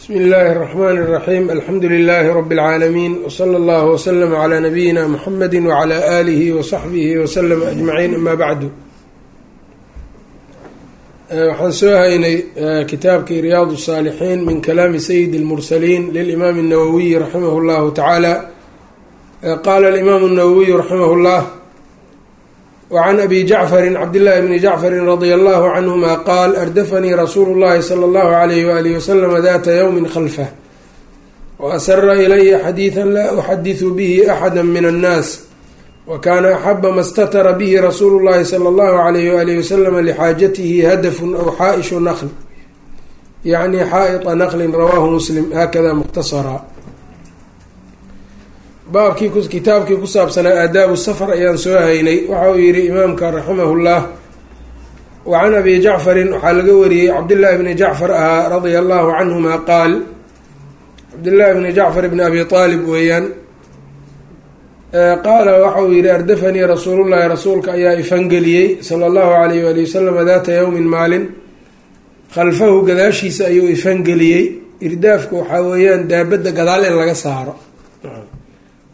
bsmi illaahi الرحmn الرaxيim alxamdu لilaahi rb اlcaalamiin wslى اllah wslm عlى nabiyina mxamedi wعlى alihi وصaxbihi wslm aجmaciin ama bacdu waxaan soo haynay kitaabkii riyaad الصاalixiin min kalaami sayidi اlmursaliin lilimaam الnawawiyi raximah اllahu tacaala qaala اlimaamu الnawawiyu raximah اllah wcan abi jacfari cabdillaahi bni jacfari radia allahu canhuma qaal ardafanii rasuulu llahi sala allahu alayh waalihi waslama data ywmi khalfah waasara ilaya xadiida laa uxadisu bihi axada min annaas wakana axaba ma statara bihi rasuulu llahi sala allahu alayh waalihi waslama lixaajatihi hadafun aw xaa-ishu naql yacni xaa-ita naqlin rawaahu muslim hakada mukhtasara baabkii kitaabkii ku saabsanaa aadaabu safar ayaan soo haynay. Waxa uu yihi imaamka raximahullah wa can abi jacfarin waxaa laga wariyey cabdillaahi bni jacfar ahaa radia allahu canhuma qaal. Cabdillaahi bni jacfar bni abi aalib weeyaan qaala waxa uu yihi ardafanii rasuulullahi rasuulka ayaa ifangeliyey sala allahu alayh waali wasalama daata yowmin maalin. Khalfahu gadaashiisa ayuu ifangeliyey irdaafku waxaa weeyaan daabadda gadaal in laga saaro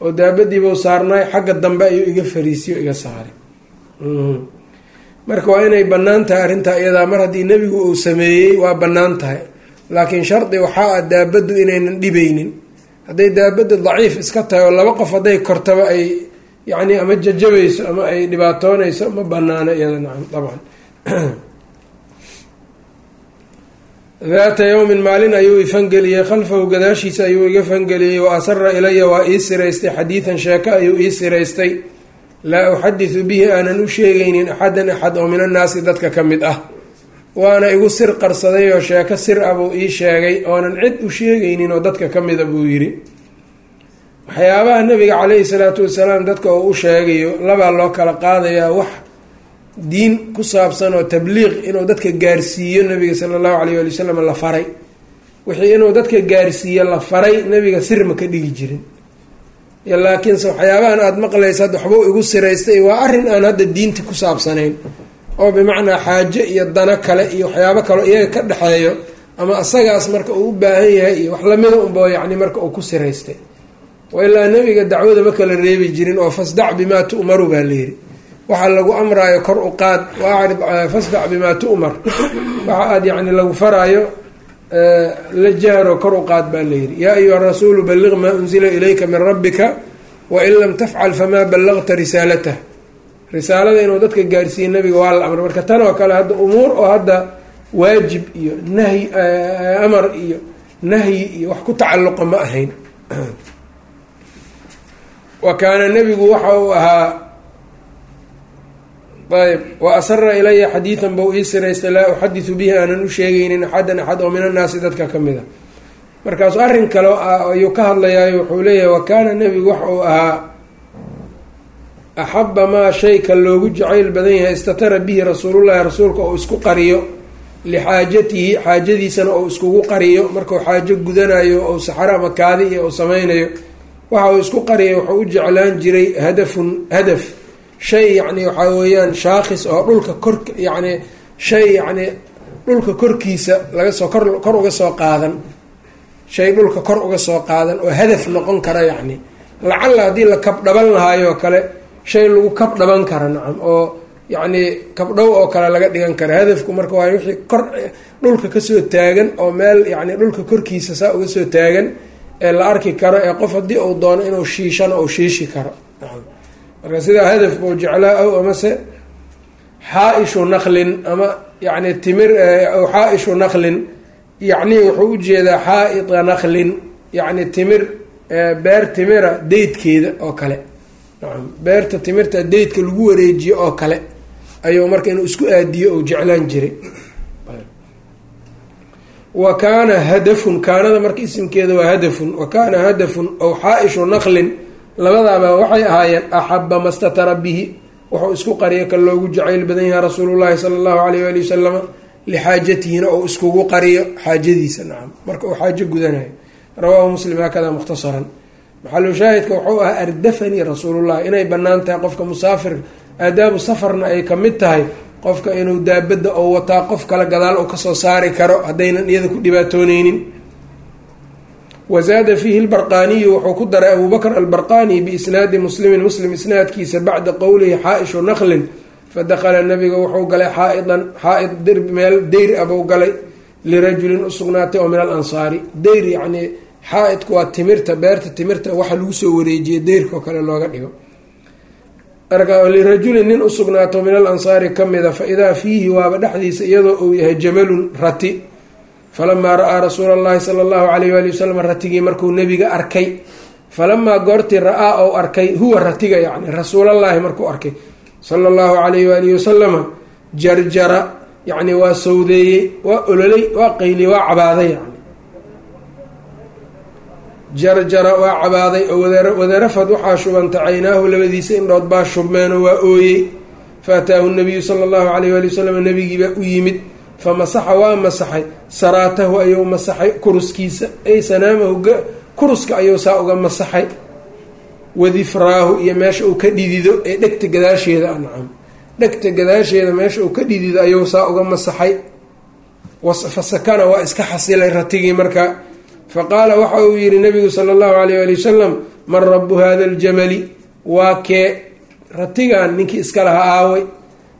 oo daabadiibuu saarnaay xagga dambe ayuu iga fariisiyo iga saaray. Marka waa inay bannaan tahay arrintaa iyadaa mar haddii nebigu uu sameeyey waa bannaan tahay. Laakiin shardi waxaa ah daabaddu inaynan dhibaynin. Hadday daabadda daciif iska tahay oo laba qof hadday kortaba ay yacni ama jajabayso ama ay dhibaatoonayso ma banaano iyada nacam dabcan daata yowmin maalin ayuu ifangeliyey khalfahu gadaashiisa ayuu iga fangeliyey wa asara ilaya waa ii siraystay xadiidan sheeko ayuu ii siraystay. Laa uxadisu bihi aanan u sheegaynin axadan axad oo min annaasi dadka ka mid ah. Waana igu sir qarsaday oo sheeko sir ah buu ii sheegay oonan cid u sheegaynin oo dadka ka mida buu yidhi. Waxyaabaha nabiga caleyhi salaatu wasalaam dadka oo u sheegayo labaa loo kala qaadayaa wax diin ku saabsan oo tabliiq inuu dadka gaarsiiyo nabiga sala allahu alayh ali wasalam la faray wixii inuu dadka gaarsiiyo la faray nabiga sir ma ka dhigi jirin. Laakiinse waxyaabahan aada maqlaysa hadda waxbuu igu siraystay waa arrin aan hadda diinta ku saabsanayn oo bimacnaa xaajo iyo dano kale iyo waxyaabo kaleo iyaga ka dhexeeyo ama asagaas marka uu u baahan yahay iyo wax lamida unba yacni marka uu ku siraystay. Wailaa nabiga dacwada ma kala reebi jirin oo fasdac bimaa tu'maru baa layidhi waxaa lagu amraayo kor u qaad. Waacrid fasdac bimaa tu'mar. Waxa aada yacni lagu faraayo la jahro kor u qaad baa layidhi yaa ayuha rasuulu balliq maa unzila ilayka min rabbika wain lam tafcal famaa ballaqta risaalatah risaalada inuu dadka gaarsiiye nabiga waa la amray. Marka tan oo kale hadda umuur oo hadda waajib iyo nahyi amar iyo nahyi iyo wax ku tacalluqa ma ahayn. Wa kaana nebigu waxa uu ahaa ayb wa asara ilaya xadiidan bau ii siraystay laa uxadisu bihi aanan u sheegaynin axadan axad oo min annaasi dadka ka mid a markaasu arrin kale ayuu ka hadlayaayo wuxuu leeyahay wa kaana nebigu waxa uu ahaa axaba maa shayka loogu jacayl badan yahay istatara bihi rasuulullahi rasuulka oo isku qariyo lixaajatihi xaajadiisana ou iskugu qariyo markuu xaajo gudanayo ou saxaro ama kaadi iyo ou sameynayo waxa uu isku qariyay wuxuu u jeclaan jiray hadafun hadaf shay yacni waxaa weeyaan shaakhis oo dhulka kor yacni shay yacni dhulka korkiisa laga soo kor kor uga soo qaadan. Shay dhulka kor uga soo qaadan oo hadaf noqon kara yacni lacalla haddii la kabdhaban lahaayoo kale shay lagu kabdhaban kara nacam oo yacni kabdhow oo kale laga dhigan kara. Hadafku marka waa wixii kor dhulka ka soo taagan oo meel yacni dhulka korkiisa saa uga soo taagan ee la arki karo ee qof haddii uu doono inuu shiishana uu shiishi karo nacam marka sidaa hadaf buu jeclaa ow amase xaa-ishu naqlin ama yacni timir xaa-ishu naqlin yacni wuxuu u jeedaa xaa-ita naqlin yacni timir beer timira deydkeeda oo kale. Beerta timirta deydka lagu wareejiyo oo kale ayuu marka inuu isku aadiyo ou jeclaan jiray. Wa kaana hadafun kaanada marka isimkeeda waa hadafun wa kaana hadafun ow xaa-ishu naqlin labadaaba waxay ahaayeen axaba ma statara bihi. Wuxuu isku qariyo kan loogu jacayl badan yahay rasuulullahi sala allahu alayh waali wasalama lixaajatihina ou iskugu qariyo xaajadiisa nacam marka uu xaajo gudanayo. Rawaahu muslim haakada mukhtasaran. Maxalu shaahidka wuxuu ahaa ardafanii rasuulullah inay bannaan tahay qofka musaafir aadaabu safarna ay ka mid tahay qofka inuu daabadda oo wataa qof kale gadaal uu ka soo saari karo haddaynan iyada ku dhibaatooneynin wazaada fiihi lbarqaaniyu wuxuu ku daray abu bakr albarqani biisnaadi muslimin muslim isnaadkiisa bacda qowlihi xaa-ishu naqlin fadakala nabiga wuxuu galay xaaidan xaa-id meel deyr abuu galay lirajulin usugnaatay oo min alansaari deyr yacnii xaa-idku waa timirta beerta timirta waxa lagu soo wareejiyay deyrkao kale looga dhigo lirajulin nin usugnaato min alansaari ka mida fa idaa fiihi waaba dhexdiisa iyadoo uu yahay jamalun rati falamaa ra'aa rasuula allahi sala allahu alayh waali wasalam ratigii markuu nebiga arkay falamaa goortii ra'aa ou arkay huwa ratiga yacni rasuulallaahi markuu arkay sala allahu alayhi waalihi wasalama jarjara yacni waa sawdeeyey waa ololay waa qayliyey waa cabaaday yani jarjara waa cabaaday oo wadarafad waxaa shubanta caynaahu labadiisa indhood baa shubmeenoo waa ooyey. Faataahu nabiyu sala allahu alayh waali wasalam nabigiibaa u yimid fa masaxa waa masaxay saraatahu ayuu masaxay kuruskiisa ay sanaamahu kuruska ayuu saa uga masaxay wadifraahu iyo meesha uu ka dhidido ee dhegta gadaasheeda ancam dhegta gadaasheeda meesha uu ka dhidido ayuu saa uga masaxay fa sakana waa iska xasilay ratigii markaa fa qaala waxa uu yihi nabigu sala allahu alayh ali wasalam man rabu hada aljamali waa kee ratigan ninkii iska lahaa aaway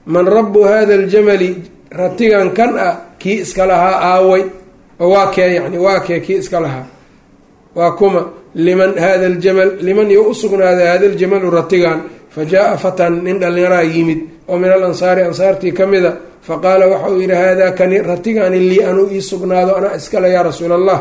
man rabu hada aljamali ratigan kan ah kii iska lahaa aaway oo waa kee yani waa kee kii iska lahaa. Waa kuma liman hada aljamal liman yo u sugnaaday hada aljamalu ratigan fa jaa fatan nin dhallinyaraa yimid oo min alansaari ansaartii ka mida fa qaala waxa uu yihi haadaa kani ratigani lii anuu ii sugnaado anaa iskale yaa rasuula allah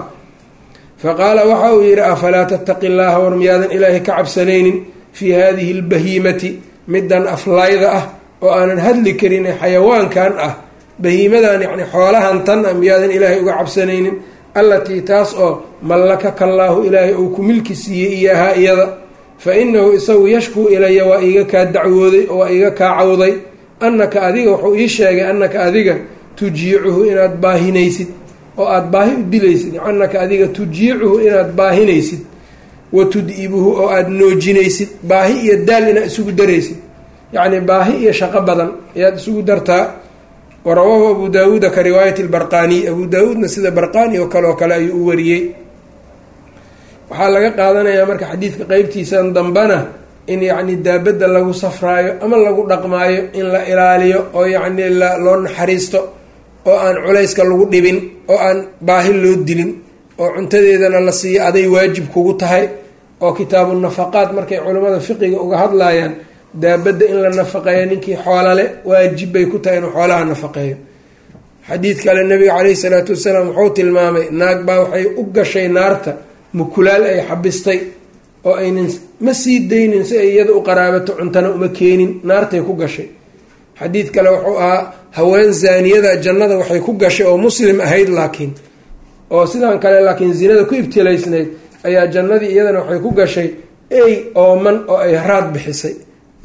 fa qaala waxa uu yihi afalaa tattaqi llaha war miyaadan ilaahay ka cabsanaynin fii hadihi albahiimati midan aflayda ah oo aanan hadli karin ee xayawaankan ah bahiimadan yacni xoolahan tan miyaadan ilaahay uga cabsanaynin allatii taas oo mallakaka allaahu ilaahay uu ku milki siiyey iyahaa iyada. Fa inahu isagu yashkuu ilaya waa iiga kaa dacwooday oo waa iiga kaa cawday. Annaka adiga wuxuu ii sheegay annaka adiga tujiicuhu inaad baahinaysid oo aada baahi u dilaysid. Annaka adiga tujiicuhu inaad baahinaysid watud-ibuhu oo aada noojinaysid baahi iyo daal inaad isugu daraysid. Yacni baahi iyo shaqo badan ayaad isugu dartaa warawaahu abu daawuuda ka riwaayati lbarqaaniy abu daawuudna sida barqaani oo kale oo kale ayuu u wariyey waxaa laga qaadanayaa marka xadiidka qeybtiisan dambana in yacni daabadda lagu safraayo ama lagu dhaqmaayo in la ilaaliyo oo yacni loo naxariisto oo aan culayska lagu dhibin oo aan baahi loo dilin oo cuntadeedana la siiyo aday waajib kugu tahay oo kitaabu nafaqaat markay culimmada fiqiga uga hadlayaan daabadda in la nafaqeeyo ninkii xoolale waajib bay ku tahay inuu xoolaha nafaqeeyo. Xadiid kale nabiga caleyhi salaatu wasalaam wuxuu tilmaamay naag baa waxay u gashay naarta mukulaal ay xabistay oo aynan ma sii daynin si ay iyada u qaraabato cuntana uma keenin naartay ku gashay. Xadiid kale wuxuu ahaa haween zaaniyada jannada waxay ku gashay oo muslim ahayd laakiin oo sidan kale laakiin zinada ku ibtilaysnayd ayaa jannadii iyadana waxay ku gashay ey ooman oo ay haraad bixisay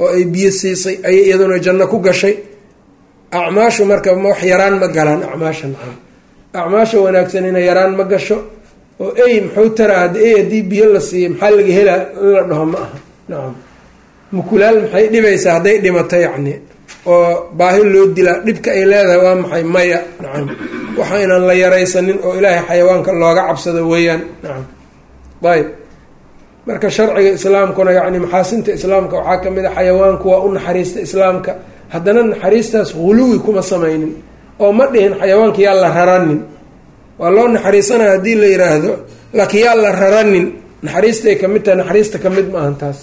oo ay biyo siisay ayay iyaduna janno ku gashay. Acmaashu marka wax yaraan ma galaan acmaasha nacam acmaasha wanaagsanina yaraan ma gasho oo ey muxuu taraa ey haddii biyo la siiya maxaa laga helaa? In la dhaho ma aha. Nacam mukulaal maxay dhibaysaa hadday dhimato yacni oo baahi loo dilaa dhibka ay leedahay waa maxay? Maya. Nacam waxaynan la yaraysanin oo ilaahay xayawaanka looga cabsado weeyaan. Nacam ayb marka sharciga islaamkuna yacni maxaasinta islaamka waxaa ka mid a xayawaanku waa u naxariista islaamka. Haddana naxariistaas huluwi kuma samaynin oo ma dhihin xayawaanka yaa la raranin. Waa loo naxariisanaya haddii la yiraahdo laakiin yaa la raranin. Naxariistay ka mid tahay naxariista ka mid ma ahan taas.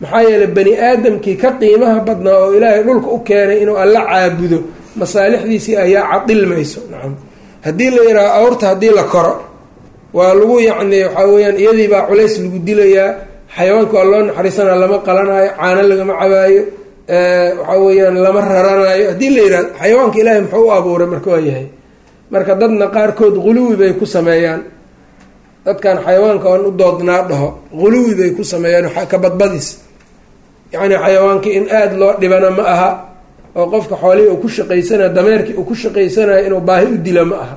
Maxaa yeeley bani aadamkii ka qiimaha badnaa oo ilaahay dhulka u keenay inuu alla caabudo masaalixdiisii ayaa cadilmayso nacam haddii la yidhahdo awrta haddii la koro waa lagu yacni waxaa weyaan iyadii baa culays lagu dilayaa xayawaanka waa loo naxariisanaya lama qalanaayo caano lagama cabaayo waxaa weyaan lama raranaayo haddii la yihahdo xayawaanka ilaahay muxuu u abuuray marka waa yahay? Marka dadna qaarkood huluwi bay ku sameeyaan. Dadkan xayawaanka oon u doodnaa dhaho huluwi bay ku sameeyaan ka badbadis. Yacni xayawaankii in aada loo dhibana ma aha oo qofka xoolihii uu ku shaqaysanayo dameerkii uu ku shaqaysanayo inuu baahi u dila ma aha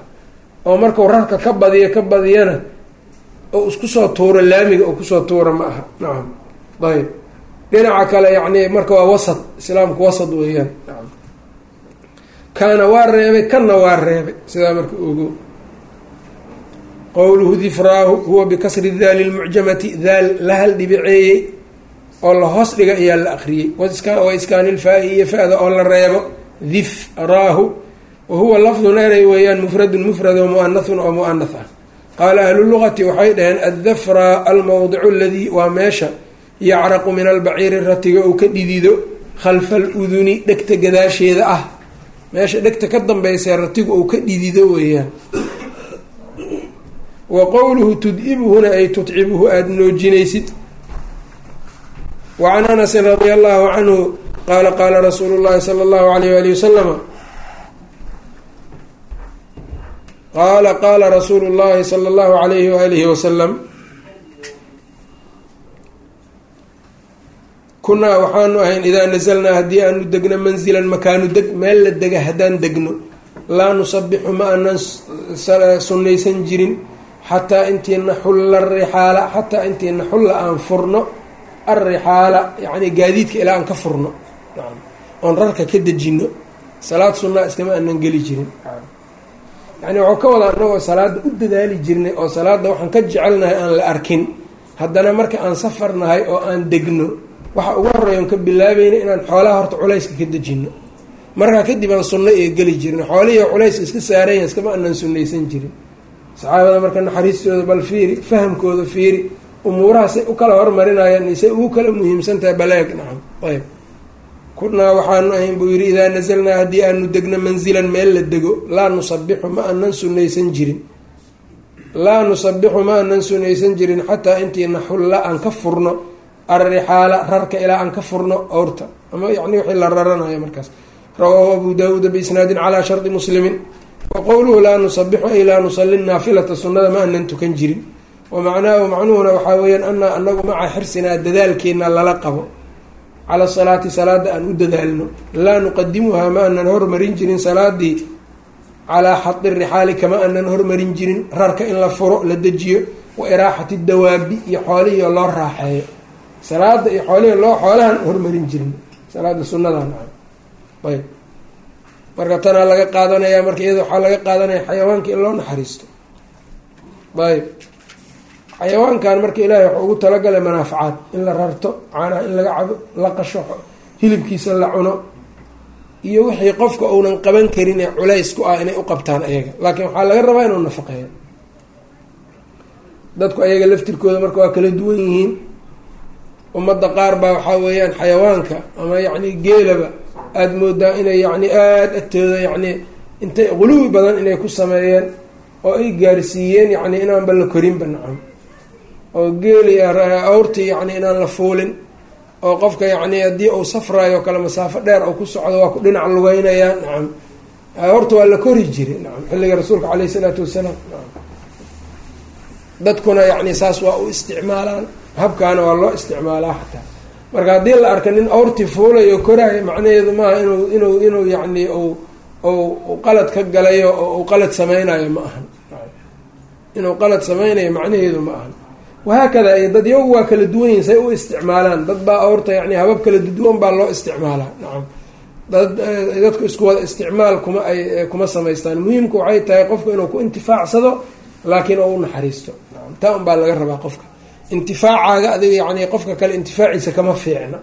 oo markuu rarka ka badiyo ka badiyana oo isku soo tuuro laamiga uu ku soo tuura ma aha. Nacam ayb dhinaca kale yacni marka waa wasad islaamku wasad weeyaan. Kaana waa reebay kanna waa reebay. Sidaa marka ogo qowluhu difraahu huwa bikasri daali lmucjamati daal la hal dhibiceeyey oo la hoos dhiga ayaa la akriyey wa iskaanilfaa-i iyo fa-da oo la reebo. Difraahu wa huwa lafdun eray weeyaan mufradun mufrad oo muanahun oo muanah ah qaala ahluluqati waxay dhaheen addafraa almowdicu aladii waa meesha yacraqu min albaciiri ratiga uu ka dhidido khalfa aluduni dhegta gadaasheeda ah meesha dhegta ka dambeysee ratigu uu ka dhidido weeyaan wa qowluhu tud'ibuhuna ay tutcibuhu aada noojinaysid wacan anasin radia allahu canhu qaala qaala rasuulu llahi sala allahu alayh wali wasalama qaala qaala rasuulu llahi sala allahu alayhi waalihi wasalam kunaa waxaanu ahayn idaa nasalnaa haddii aanu degno manzilan makaanu deg meel la dega haddaan degno. Laa nusabixu ma aanan sunnaysan jirin. Xataa intii naxulla arixaala xataa intii naxulla aan furno alrixaala yacni gaadiidka ilaa aan ka furno. Oon rarka ka dejino salaad sunnaa iskama aanan geli jirin yacni waxuu ka wadaa anagoo salaada u dadaali jirnay oo salaadda waxaan ka jecelnahay aan la arkin. Haddana marka aan safar nahay oo aan degno waxa ugu horreeya on ka bilaabayna inaan xoolaha horta culayska ka dejino markaa kadib aan sunno ee geli jirin xoolihii culayska iska saaranya iskama aanan sunnaysan jirin. Saxaabada marka naxariistooda bal fiiri fahamkooda fiiri umuurahaasay u kala hormarinayaan isay ugu kala muhiimsantahay baleeg nacam ayb kunaa waxaanu ahayn buu yidhi idaa nasalnaa haddii aanu degno manzilan meel la dego laa nusabixu ma aanan sunnaysan jirin. Laa nusabixu ma aanan sunnaysan jirin xataa intii naxulla aan ka furno alrixaala rarka ilaa aan ka furno owrta ama yani wixii la raranayo markaas. Rawaahu abu daawuuda biisnaadin calaa shardi muslimin. Wa qowluhu laa nusabixu ay laa nusali naafilata sunnada ma aanan tukan jirin. Wa macnaahu macnuhuna waxaa weeyaan anaa anagu maca xirsinaa dadaalkeena lala qabo cala salaati salaada aan u dadaalno laa nuqadimuhaa ma aanan hormarin jirin salaadii calaa xadi rixaali kama aanan hormarin jirin rarka in la furo la dejiyo wa iraaxati dawaabi iyo xoolihii loo raaxeeyo salaada iyo xoolihii loo xoolahan hormarin jirin salaada sunnadan ayb marka tanaa laga qaadanayaa marka iyada waxaa laga qaadanaya xayawaanka in loo naxariisto ayb xayawaankan marka ilaahay waxuu ugu talagalay manaafacaad in la rarto caanaha in laga cabo la qasho hilibkiisa la cuno iyo wixii qofka uunan qaban karin ee culays ku ah inay u qabtaan ayaga. Laakiin waxaa laga rabaa inuu nafaqeeyo. Dadku ayaga laftirkooda marka waa kala duwan yihiin. Ummadda qaar baa waxaa weeyaan xayawaanka ama yacni geelaba aada moodaa inay yacni aada agtooda yacni intay quluwi badan inay ku sameeyeen oo ay gaarsiiyeen yacni inaanba la korinba nacam oo geeli awrtii yacni inaan la fuulin oo qofka yacni haddii uu safraayo kale masaafo dheer oo ku socdo waa ku dhinac lugeynayaa nacam horta waa la kori jiray. Nacam xilliga rasuulka caleyhi isalaatu wasalaam. Dadkuna yacni saas waa u isticmaalaan. Habkaana waa loo isticmaalaa xataa. Marka haddii la arka nin awrtii fuulayo koraayo macnaheedu maaha inuu inuu inuu yacni u u qalad ka galayo oo uu qalad sameynayo ma ahan. Inuu qalad sameynayo macnaheedu ma ahan wahaakada dad yagu waa kala duwan yihiin say u isticmaalaan dad baa awrta yani habab kala duwan baa loo isticmaalaa nacam dad dadku isku wada isticmaal kuma ay kuma samaystaan muhiimku waxay tahay qofku inuu ku intifaacsado laakiin oo u naxariisto nacam taa un baa laga rabaa qofka intifaacaaga adiga yani qofka kale intifaaciisa kama fiicna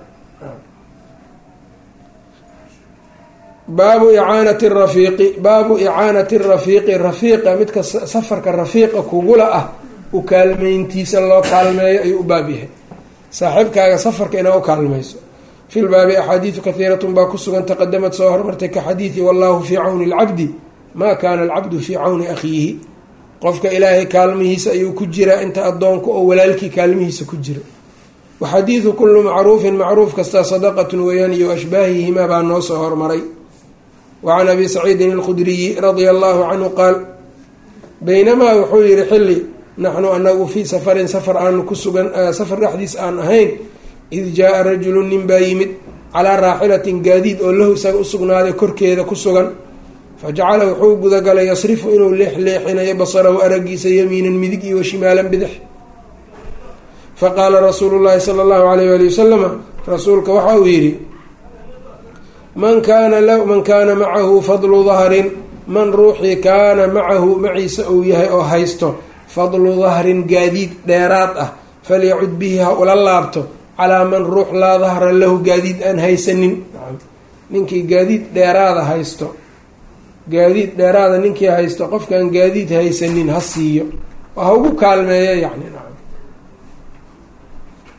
baabu icaanati rafiiqi baabu icaanati rafiiqi rafiiqa midka safarka rafiiqa kugula ah u kaalmeyntiisa loo kaalmeeyo ayuu u baab yahay. Saaxiibkaaga safarka inaa u kaalmayso. Fi lbaabi axaadiidu kahiiratun baa ku sugan taqadamad soo hormartay ka xadiidi wallahu fii cawni alcabdi maa kaana alcabdu fii cawni akhiihi. Qofka ilaahay kaalmihiisa ayuu ku jiraa inta addoonku oo walaalkii kaalmihiisa ku jira. Wa xadiidu kullu macruufin macruuf kastaa sadaqatun weeyaan iyo ashbaahihimaa baa noo soo hormaray. Wa can abi saciidin alkhudriyi radia allahu canhu qaal baynamaa wuxuu yihi xilli naxnu anagu fii safarin safar aanu ku sugan safar dhexdiis aan ahayn id jaa-a rajulu nin baa yimid calaa raaxilatin gaadiid oo lahu isaga usugnaaday korkeeda ku sugan fa jacala wuxuu gudagalay yasrifu inuu leexleexinayo basarahu aragiisa yamiinan midig iyo washimaalan bidix fa qaala rasuulu llaahi sala allahu alayh waali wasalama rasuulka waxa uu yidhi man kaana man kaana macahu fadlu dahrin man ruuxii kaana macahu maciisa uu yahay oo haysto fadlu dahrin gaadiid dheeraad ah falyacud bihi ha ula laabto calaa man ruux laa dahra lahu gaadiid aan haysanin. Ninkii gaadiid dheeraada haysto gaadiid dheeraada ninkii haysto qofkaan gaadiid haysanin ha siiyo. Oo ha ugu kaalmeeyo yacni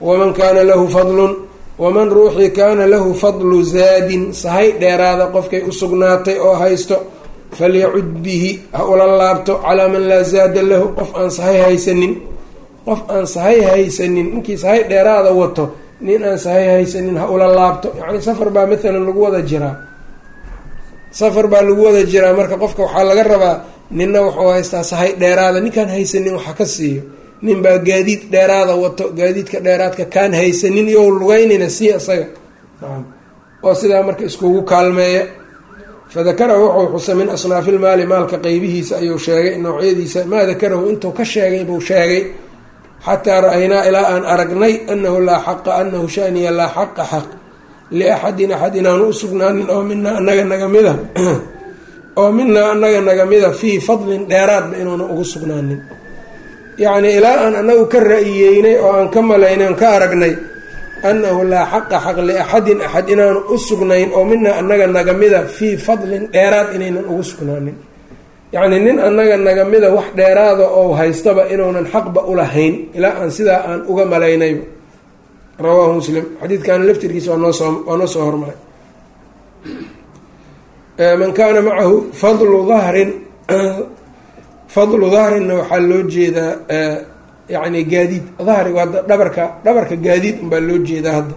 waman kaana lahu fadlun waman ruuxii kaana lahu fadlu zaadin sahay dheeraada qofkay u sugnaatay oo haysto falyacud bihi ha ula laabto calaa man laa zaada lahu. Qof aan sahay haysanin. Qof aan sahay haysanin. Ninkii sahay dheeraada wato nin aan sahay haysanin ha ula laabto. Yacni safar baa maalan lagu wada jiraa. Safar baa lagu wada jiraa. Marka qofka waxaa laga rabaa ninna wuxuu haystaa sahay dheeraada. Ninkaan haysanin waxa ka siiyo. Nin baa gaadiid dheeraada wato. Gaadiidka dheeraadka kaan haysanin iyo lugeynina sii isaga oo sidaa marka iskugu kaalmeeya fadakarahu wuxuu xusay min asnaafilmaali maalka qeybihiisa ayuu sheegay noocyadiisa maa dakarahu intuu ka sheegay buu sheegay xataa ra'aynaa ilaa aan aragnay anahu laa xaqa anahu shaniya laa xaqa xaq liaxadin axad inaanu usugnaanin oo minaa anaga naga mida oo minaa anaga naga mida fii fadlin dheeraadba inuuna ugu sugnaanin yacnii ilaa aan anagu ka ra'iyeynay oo aan ka malaynay ka aragnay annahu laa xaqa xaq liaxadin axad inaanu u sugnayn oo minaa anaga naga mida fii fadlin dheeraad inaynan ugu sugnaanin yacnii nin annaga naga mida wax dheeraada oo haystaba inuunan xaqba ulahayn ilaa aan sidaa aan uga malaynayba rawaahu muslim xadiidkan laftirkiisa waa noosoo waa noo soo hormaray man kaana macahu fadlu dahrin fadlu dahrinna waxaa loo jeedaa yacni gaadiid dahriga hadda dhabarka dhabarka gaadiid unbaa loo jeedaa hadda.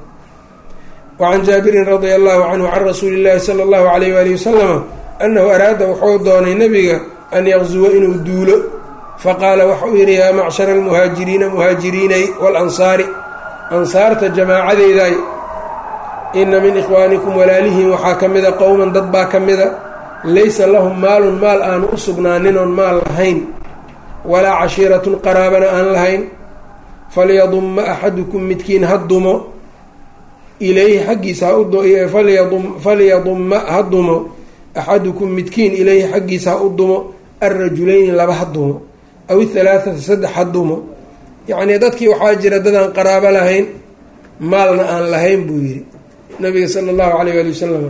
Wacan jaabirin radia allahu canhu can rasuuli llahi sala allahu alayh waalihi wasalama annahu araada wuxuu doonay nabiga an yaqzuwa inuu duulo. Faqaala waxauu yihi yaa macshara almuhaajiriina muhaajiriinay waalansaari ansaarta jamaacadeyday ina min ikhwaanikum walaalihiin waxaa ka mida qowman dad baa ka mida laysa lahum maalun maal aanu u sugnaaninoon maal lahayn walaa cashiiratun qaraabana aan lahayn falyadumma axadukum midkiin ha dumo ilayhi xaggiisa hafalyadumma ha dumo axadukum midkiin ilayhi xaggiisa ha u dumo alrajulayni laba ha dumo aw ithalaathata saddex ha dumo. Yacnii dadkii waxaa jira dadaan qaraabo lahayn maalna aan lahayn buu yidhi. Nabiga sala allahu calayh waali wasalam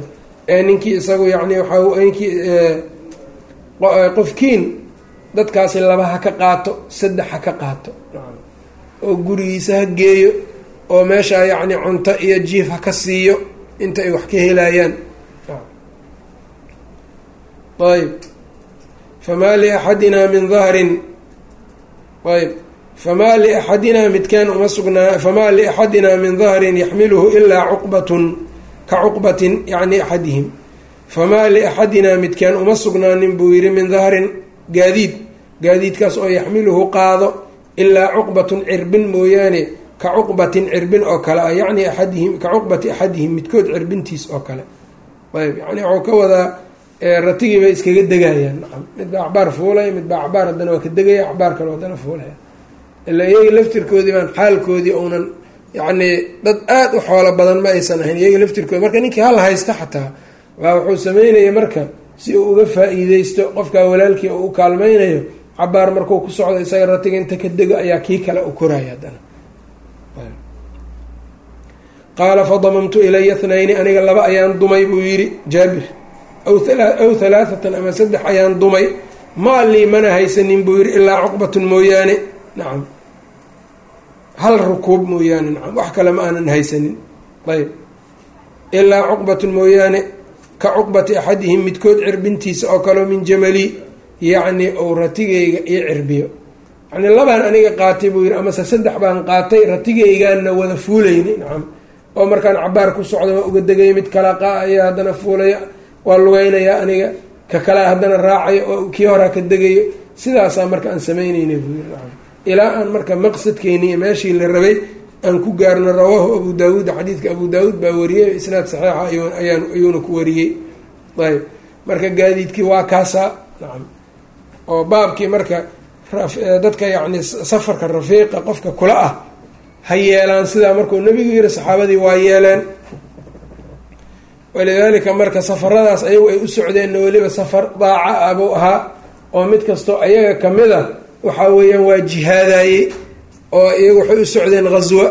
ee ninkii isagu yacni waxankii qofkiin dadkaasi laba ha ka qaato saddex ha ka qaato. oo gurigiisa ha geeyo oo meeshaa yacni cunto iyo jiif ha ka siiyo inta ay wax ka helayaan. Ayb famaa liaxadinaa min dahrin ayb famaa liaxadinaa midkaan uma sugnaa famaa liaxadinaa min dahrin yaxmiluhu ilaa cuqbatun ka cuqbatin yacni axadihim famaa liaxadinaa midkaan uma sugnaanin buu yidhi min dahrin gaadiid. Gaadiidkaas oo yaxmiluhu qaado ilaa cuqbatun cirbin mooyaane ka cuqbatin cirbin oo kale ah yacni axadihim ka cuqbati axadihim midkood cirbintiis oo kale. Ayb yani waxuu ka wadaa ratigii bay iskaga degayaan. Nacam midbaa acbaar fuulaya midbaa acbaar haddana waa ka degaya acbaar kale haddana fuulaya. Ila iyaga laftirkoodii baan xaalkoodii uunan yacnii dad aada u xoolo badan ma aysan ahayn iyaga laftirkoodi marka ninkii hal haysta xataa waa wuxuu sameynaya marka si uu uga faa-iideysto qofkaa walaalkii uu u kaalmeynayo cabaar markuu ku socdo isaga ratiga inta ka dego ayaa kii kale u koraya haddana. Qaala fadamamtu ilaya thnayni aniga laba ayaan dumay buu yidhi jaabir. Aw halaathatan ama saddex ayaan dumay. Maa lii mana haysanin buu yidhi ilaa cuqbatun mooyaane. Nacam hal rukuub mooyaane nacam wax kale ma aanan haysanin. Ayb ilaa cuqbatun mooyaane ka cuqbati axadihim midkood cirbintiisa oo kaleo min jamali yacni ou ratigayga io cirbiyo. Yacni labaan aniga qaatay buu yidhi amase saddex baan qaatay ratigaygaana wada fuulayni. Nacam oo markaan cabaar ku socda waa uga degaya mid kala qaa-aya haddana fuulaya waa lugeynayaa aniga ka kalea haddana raacayo oo kii horaa ka degayo sidaasaa marka aan samaynayna buu yiri nacam ilaa aan marka maqsadkeeni iyo meeshii la rabay aan ku gaarno rawaahu abu daawuud xadiidka abu daawuud baa wariyey isnaad saxiixa ayaan ayuuna ku wariyey. Ayb marka gaadiidkii waa kaasaa nacam oo baabkii marka dadka yacni safarka rafiiqa qofka kula ah ha yeelaan sidaa markuu nebigu yiri saxaabadii waa yeeleen. Walidaalika marka safaradaas ayagu ay u socdeenna weliba safar daaca ah buu ahaa oo mid kastoo ayaga ka mid a waxaa weeyaan waa jihaadaye oo iyagu waxay u socdeen ghaswa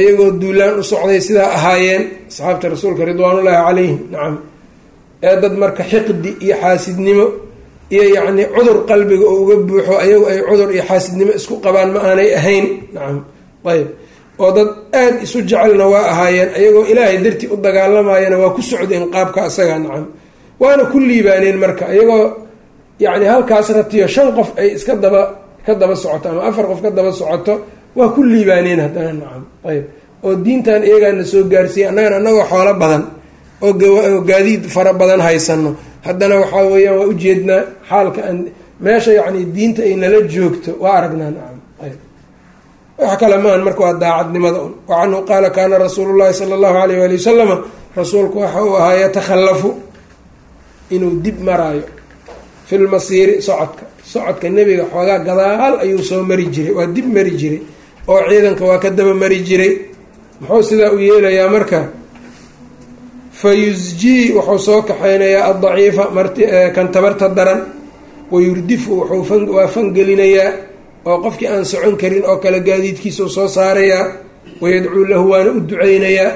iyagoo duulaan u socday sidaa ahaayeen asxaabta rasuulka ridwaanullaahi calayhim nacam ee dad marka xiqdi iyo xaasidnimo iyo yacni cudur qalbiga oo uga buuxo ayagu ay cudur iyo xaasidnimo isku qabaan ma aanay ahayn. Nacam ayb oo dad aada isu jecelna waa ahaayeen iyagoo ilaahay dartii u dagaalamayana waa ku socdeen qaabka asaga. Nacam waana ku liibaaneen marka iyagoo yacni halkaas ratiyo shan qof ay iska daba ka daba socoto ama afar qof ka daba socoto waa ku liibaaneen haddana nacam. Ayb oo diintan iyagaana soo gaarsiiyey annagana annagoo xoolo badan oo gaadiid fara badan haysano haddana waxaa weeyaan waa ujeednaa xaalka aan meesha yacni diinta ay nala joogto waa aragnaa nacam. Ayb wax kale maahan marka waa daacadnimada un. Wa canhu qaala kaana rasuulu llahi sala allahu alayh waali wasalama rasuulku waxa uu ahaa yatakhallafu inuu dib maraayo. Fi lmasiiri socodka. Socodka nebiga xoogaa gadaal ayuu soo mari jiray waa dib mari jiray oo ciidanka waa ka daba mari jiray. Muxuu sidaa u yeelayaa marka? Fa yusjii wuxuu soo kaxaynayaa addaciifa kan tabarta daran. Wayurdifu wuxuu waa fangelinayaa oo qofkii aan socon karin oo kale gaadiidkiisau soo saarayaa. Wayadcuu lahu waana u duceynayaa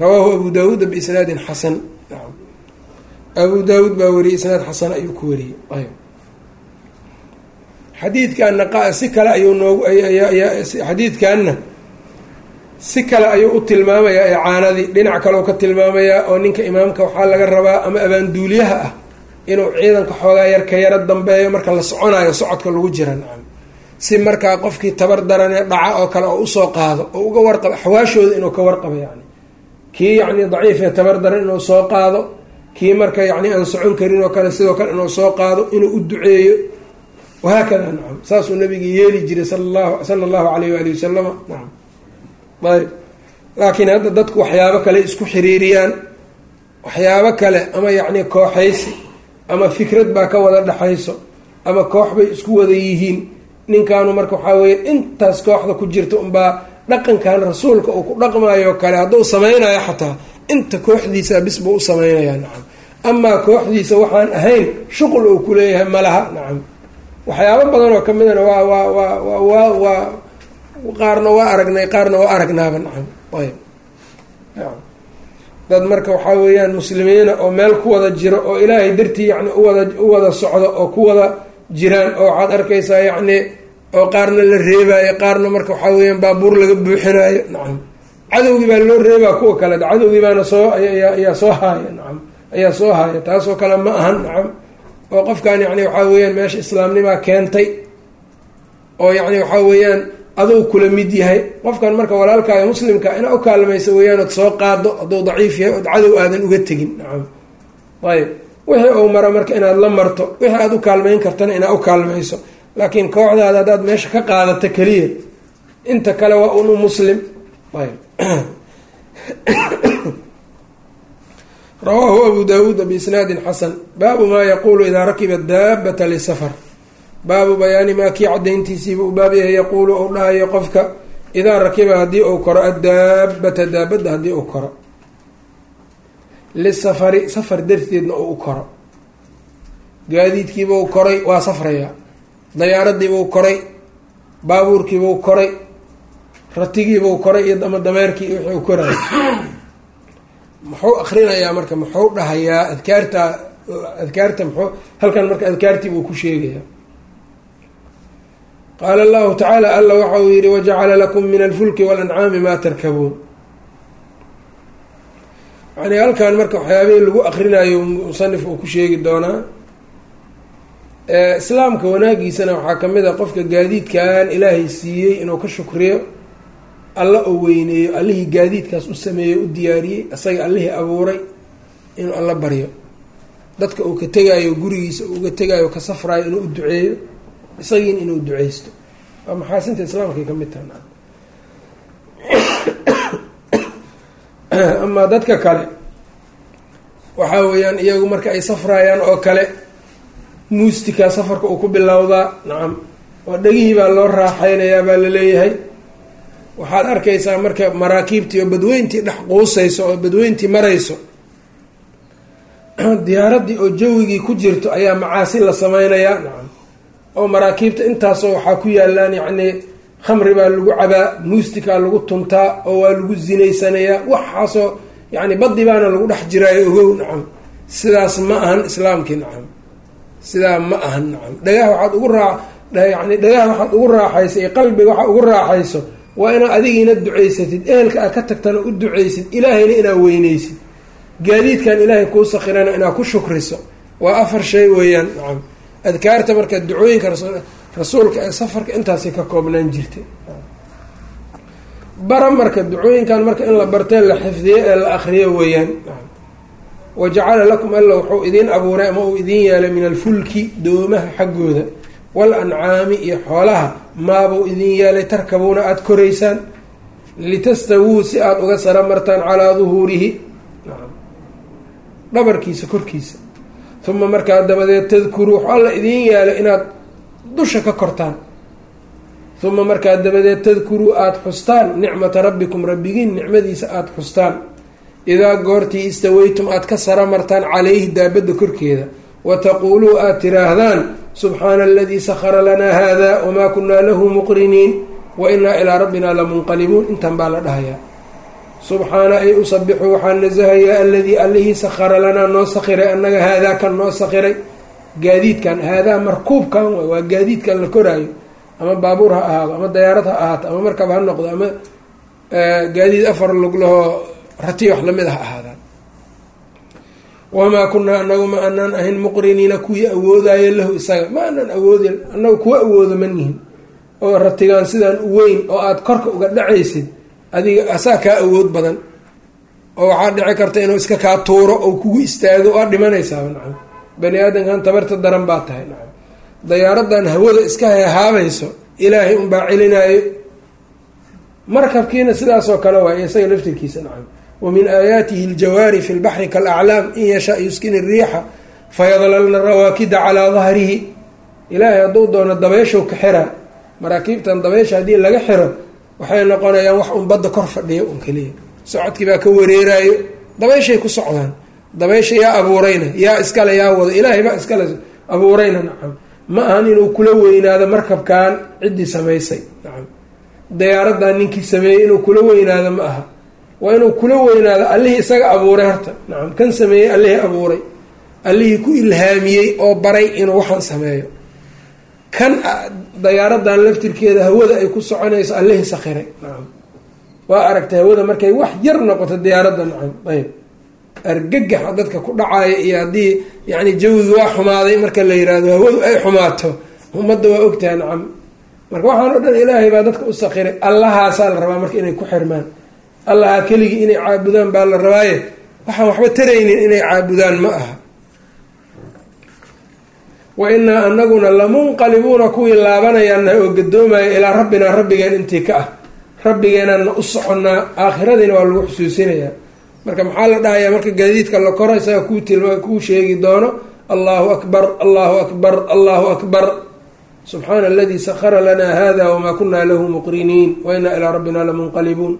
rawaahu abu daawuuda biisnaadin xasan abu daawuud baa wariyey isnaad xasan ayuu ku wariyey xadiidkanna si kale ayuu noogu xadiidkanna si kale ayuu u tilmaamayaa icaanadii dhinac kaleu ka tilmaamayaa oo ninka imaamka waxaa laga rabaa ama abaanduuliyaha ah inuu ciidanka xoogaa yar ka yaro dambeeyo marka la soconayo socodka lagu jira nacam si markaa qofkii tabar daranee dhaca oo kale oo u soo qaado oo uga warqabo axwaashooda inuu ka warqabo yani. Kii yacni daciifee tabar daran inuu soo qaado kii marka yacni aan socon karin oo kale sidoo kale inuu soo qaado inuu u duceeyo wahaakada nacam saasuu nabiga yeeli jiray sala allahu alayh waali wasalama nacam ayb laakiin hadda dadku waxyaabo kale isku xiriiriyaan waxyaabo kale ama yacni kooxaysi ama fikrad baa ka wada dhexayso ama koox bay isku wada yihiin ninkaanu marka waxaa weeye intaas kooxda ku jirta unbaa dhaqankan rasuulka uu ku dhaqmayo kale hadduu samaynayo xataa inta kooxdiisa bis buu u samaynayaa nacam amaa kooxdiisa waxaan ahayn shuqul uu kuleeyahay malaha nacam waxyaabo badan oo kamidana waa waa waa waa waa qaarna waa aragnay qaarna waa aragnaaba nacam ayb dad marka waxaa weeyaan muslimiina oo meel ku wada jiro oo ilaahay dartii yacni uwada u wada socdo oo ku wada jiraan oo waxaad arkaysaa yacni oo qaarna la reebaayo qaarna marka waxaa weeyaan baabuur laga buuxinaayo. Nacam cadowgii baa loo reebaa kuwa kale cadowgii baana soo ayaa soo haaya nacam ayaa soo haaya taasoo kale ma ahan. Nacam oo qofkan yacni waxaa weeyaan meesha islaamnimaa keentay oo yacni waxaa weeyaan aduu kula mid yahay. Qofkan marka walaalkaaga muslimka inaa u kaalmayso weeyaan ood soo qaado hadduu daciif yahay ood cadow aadan uga tegin. Nacam. Ayb wixii uu maro marka inaad la marto wixii aad u kaalmayn kartana inaad u kaalmayso. Laakiin kooxdaada haddaad meesha ka qaadato keliya inta kale waa unu muslim. Ayb rawaahu abu daawuuda biisnaadin xasan. Baabu maa yaquulu idaa rakiba daabata lisafar. Baabu bayaani maa kii cadayntiisiiba u baab yahay yaquulu uu dhahayo qofka idaa rakiba haddii uu koro addaabata daabadda haddii uu koro. Lisafari safar darteedna uu u koro. Gaadiidkiibuu koray waa safrayaa dayaaradiibuu koray baabuurkiibuu koray ratigiibuu koray iyo ama dameerkii wixii u korayo muxuu akrinayaa marka muxuu dhahayaa adkaarta adkaarta muxuu halkan marka adkaartiibuu ku sheegayaa. Qaala allahu tacaala alla waxa uu yihi wajacala lakum min alfulki walancaami maa tarkabuun. Yani halkan marka waxyaabihii lagu akrinayo musanif uu ku sheegi doonaa islaamka wanaagiisana waxaa ka mid a qofka gaadiidkan ilaahay siiyey inuu ka shukriyo alla oo weyneeyo allihii gaadiidkaas u sameeyey u diyaariyey isaga allihii abuuray inuu alla baryo. Dadka uu ka tegaayo gurigiisa uga tegaayo ka safraayo inuu u duceeyo isagiin inuu duceysto. Waa maxaasinta islaamkay ka mid taha amaa dadka kale waxaa weeyaan iyagu marka ay safraayaan oo kale muustika safarka uu ku bilowdaa nacam oo dhegihii baa loo raaxeynayaa baa la leeyahay waxaad arkaysaa marka maraakiibtii oo badweyntii dhex quusayso oo badweyntii marayso. Diyaaradii oo jawigii ku jirto ayaa macaasi la sameynayaa nacam oo maraakiibta intaasoo waxaa ku yaalaan yacnii khamri baa lagu cabaa muustikaa lagu tuntaa oo waa lagu zinaysanayaa. Waxaasoo yacni badi baana lagu dhex jiraayo ogow nacam sidaas ma ahan islaamkii nacam sidaa ma ahan nacam dhagaha waxaad ugu raa yani dhagaha waxaad ugu raaxayso iyo qalbiga waxaad ugu raaxayso waa inaad adigiina ducaysatid ehelka aad ka tagtana u ducaysid ilaahayna inaad weyneysid. Gaadiidkan ilaahay kuu sakirana inaad ku shukriso waa afar shay weeyaan. Nacam adkaarta marka ducooyinka rasuulka ee safarka intaasay ka koobnaan jirtay. Bara marka ducooyinkan marka in la bartee la xifdiyo ee la akriyo weeyaan. Wa jacala lakum alla wuxuu idiin abuuray ama uu idiin yeelay min alfulki doomaha xaggooda wal ancaami iyo xoolaha maabuu idiin yeelay tarkabuuna aada koraysaan? Litastawuu si aada uga sara martaan calaa duhuurihi. Dhabarkiisa korkiisa. Uma markaa dabadeed tadkuruu alla idiin yeelay inaad dusha ka kortaan. Uma markaa dabadeed tadkuruu aada xustaan nicmata rabbikum rabbigiin nicmadiisa aada xustaan. Idaa goortii istawaytum aada ka sara martaan calayhi daabadda korkeeda. Wa taquuluu aada tiraahdaan subxaana aladii sakhara lanaa hada wamaa kunaa lahu muqriniin wa inaa ilaa rabbina lamunqalibuun intan baa la dhahayaa subxaana ay usabixu waxaan nasahayaa aladii allihii sakhara lanaa noo sakhiray annaga haadaa kan noo sakhiray. Gaadiidkan haadaa markuubkan waay waa gaadiidkan la koraayo. Ama baabuur ha ahaado ama dayaarad ha ahaato ama markab ha noqdo ama gaadiid afar luglahoo rati wax la mid ah ahaadaan wamaa kunaa anagu ma anaan ahayn muqriniina kuwii awoodaayo lahu isaga ma anaan awoodi anagu kuwa awoodo ma nihin oo ratigaan sidaan u weyn oo aada korka uga dhacaysid adiga asaa kaa awood badan oo waxaa dhici karta inuu iska kaa tuuro oo kugu istaago waa dhimanaysaaba nacam bani aadamkan tabarta daran baa tahay nacam dayaaradan hawada iska hehaabayso ilaahay unbaa celinaayo markabkiina sidaasoo kale waay isaga laftirkiisa nacam wa min aayaatihi aljawaari fi lbaxri kaalaclaam in yashaa yuskini riixa fayadlalna rawaakida calaa dahrihi ilaahay hadduu doono dabeyshow ka xiraa maraakiibtan dabeysha haddii laga xiro waxay noqonayaan wax un badda kor fadhiya un keliya. Socodkii baa ka wareeraayo dabeyshay ku socdaan. Dabeysha yaa abuurayna yaa iskale yaa wada ilaahay baa iskale abuurayna nacam. Ma ahan inuu kula weynaado markabkan ciddii samaysay nacam. Dayaaradan ninkii sameeyey inuu kula weynaado ma aha waa inuu kula weynaado allihii isaga abuuray horta nacam kan sameeyey allihii abuuray. Allihii ku ilhaamiyey oo baray inuu waxaan sameeyo. Kan dayaaradan laftirkeeda hawada ay ku soconayso allihii sakhiray. Nacam waa aragtay hawada markay wax yar noqoto diyaaradda nacam ayb argagaxa dadka ku dhacaya iyo haddii yani jawiga waa xumaaday marka la yiraahdo hawadu ay xumaato. Ummadda waa ogtahay nacam marka waxaan o dhan ilaahay baa dadka u sakhiray. Allahaasaa la rabaa marka inay ku xirmaan allaha keligii inay caabudaan baa la rabaaye waxaan waxba taraynin inay caabudaan ma aha. Wa inaa anaguna lamunqalibuuna kuwii laabanayaana oo gadoomaya ilaa rabbinaa rabbigeen intii ka ah. Rabbigeenana u soconnaa aakhiradiina waa lagu xusuusinayaa. Marka maxaa la dhahayaa marka gaadiidka la koro isaga kuu tilma kuu sheegi doono allahu akbar allahu akbar allahu akbar. Subxaana aladii sakhara lanaa hada wamaa kunaa lahu muqriniin. Wainaa ilaa rabbina lamunqalibuun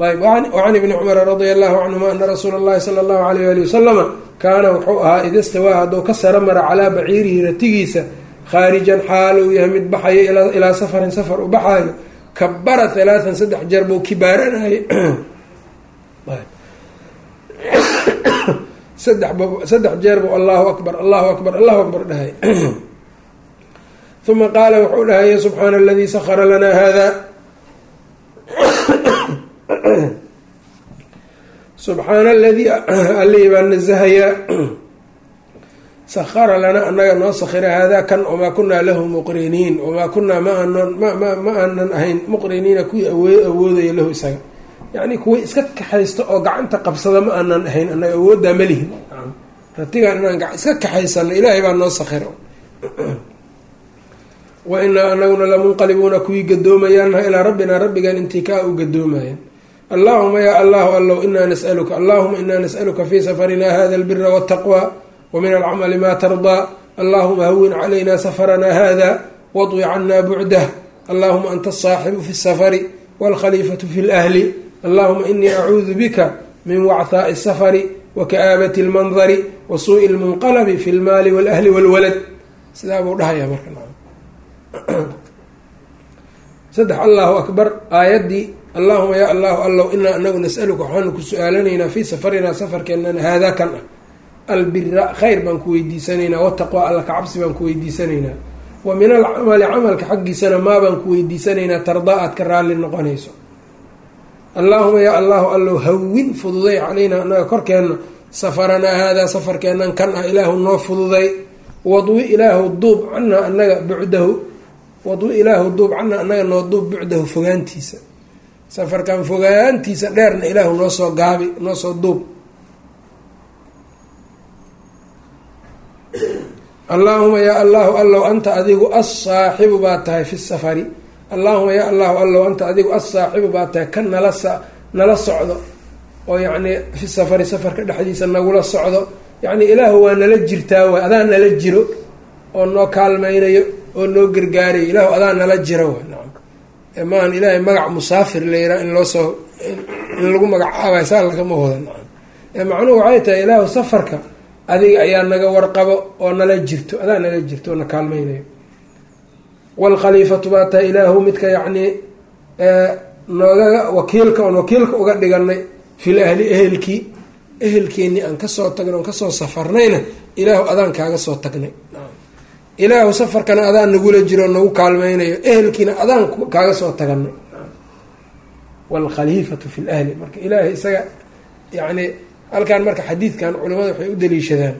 ayb wacan ibni cumara radia allahu canhuma ana rasuula اllahi sala allahu alayh ali wasalama kaana wuxuu ahaa ida stawaa hadduu ka sara mara calaa baciirihi ratigiisa khaarijan xaal uu yahay mid baxayo ilaa safarin safar u baxaayo kabara halaatan saddex jeer buu kibaaranayay saddex jeer buu allahu akbar allahu akbar allahu akbar dhahay. Uma qaala wuxuu dhahaya subxaana aladii sakhara lanaa hada subxaana aladii allihii baa nasahayaa sakhara lana annaga noo sakhira haadaa kan wamaa kunaa lahu muqriniin wamaa kunaa ma aanan ahayn muqriniina kuwii awoodaya lahu isaga. Yacni kuwii iska kaxaysto oo gacanta qabsada ma aanan ahayn annaga awooddaa ma lihin. Ratigaan inaan iska kaxaysano ilaahay baa noo sakhira wa inaa anaguna lamunqalibuuna kuwii gadoomayaanha ilaa rabbinaa rabbigan intii kaa u gadoomayan allahuma yaa allahu allow inaa nasaluka allahuma inaa nasaluka fii safarinaa hada albira waltaqwa wmin alcmali ma tardaa allahuma hawin calayna safarana hada wadwi cana bucdah allahuma anta asaaxibu fi safari walkhaliifatu fi lahli allahuma inii acuudu bika min wachaaءi الsafari waka'aabati اlmandari wa suuءi اlmunqalabi fi اlmaali wاlahli wاlwalad sidaa buu dhahayaa marka saddex allahu akbar aayaddii allahuma yaa allahu allow inaa anagu nasaluka waxaanu ku su'aalanaynaa fii safarinaa safarkeenana haadaa kan. Ah albira khayr baan ku weydiisanaynaa wataqwa alla kacabsi baan ku weydiisanaynaa. Wa min alcamali camalka xaggiisana maa baan ku weydiisanaynaa tardaa aad ka raalli noqonayso. Allaahuma yaa allahu allow hawin fududay calaynaa anaga korkeenna safaranaa haadaa safarkeennan kan ah ilaahu noo fududay. Wadwi ilaahu duub canaa anaga bucdahu wadwi ilaahu duub canaa anaga noo duub bucdahu fogaantiisa safarkan fogaantiisa dheerna ilaahu noo soo gaabi noo soo duub. Allaahuma yaa allahu allow anta adigu assaaxibu baa tahay fi safari. Allaahuma yaa allahu allow anta adigu assaaxibu baa tahay kan nala nala socdo. Oo yacnii fi safari safarka dhexdiisa nagula socdo. Yacni ilaahu waa nala jirtaa waay adaa nala jiro. Oo noo kaalmaynayo oo noo gargaarayo ilaahu adaa nala jiro waay nacam maahan ilaahay magac musaafir la yiraa in loo soo in lagu magacaabay saa lagama wada macnuhu waxay tahay ilaahu safarka adiga ayaa naga warqabo oo nala jirto adaa nala jirto oo na kaalmaynayo. Waalkhaliifatu baa tahay ilaahu midka yacnii noogaga wakiilka oon wakiilka uga dhiganay fil ahli ehelkii ehelkeennii aan ka soo tagnay oon ka soo safarnayna ilaahu adaan kaaga soo tagnay ilaahu safarkana adaan nagula jiro nagu kaalmaynayo ehelkiina adaan kaaga soo taganay waalkhaliifatu fi lahli marka ilaahay isaga yacni halkan marka xadiidkan culimada waxay u daliishadaan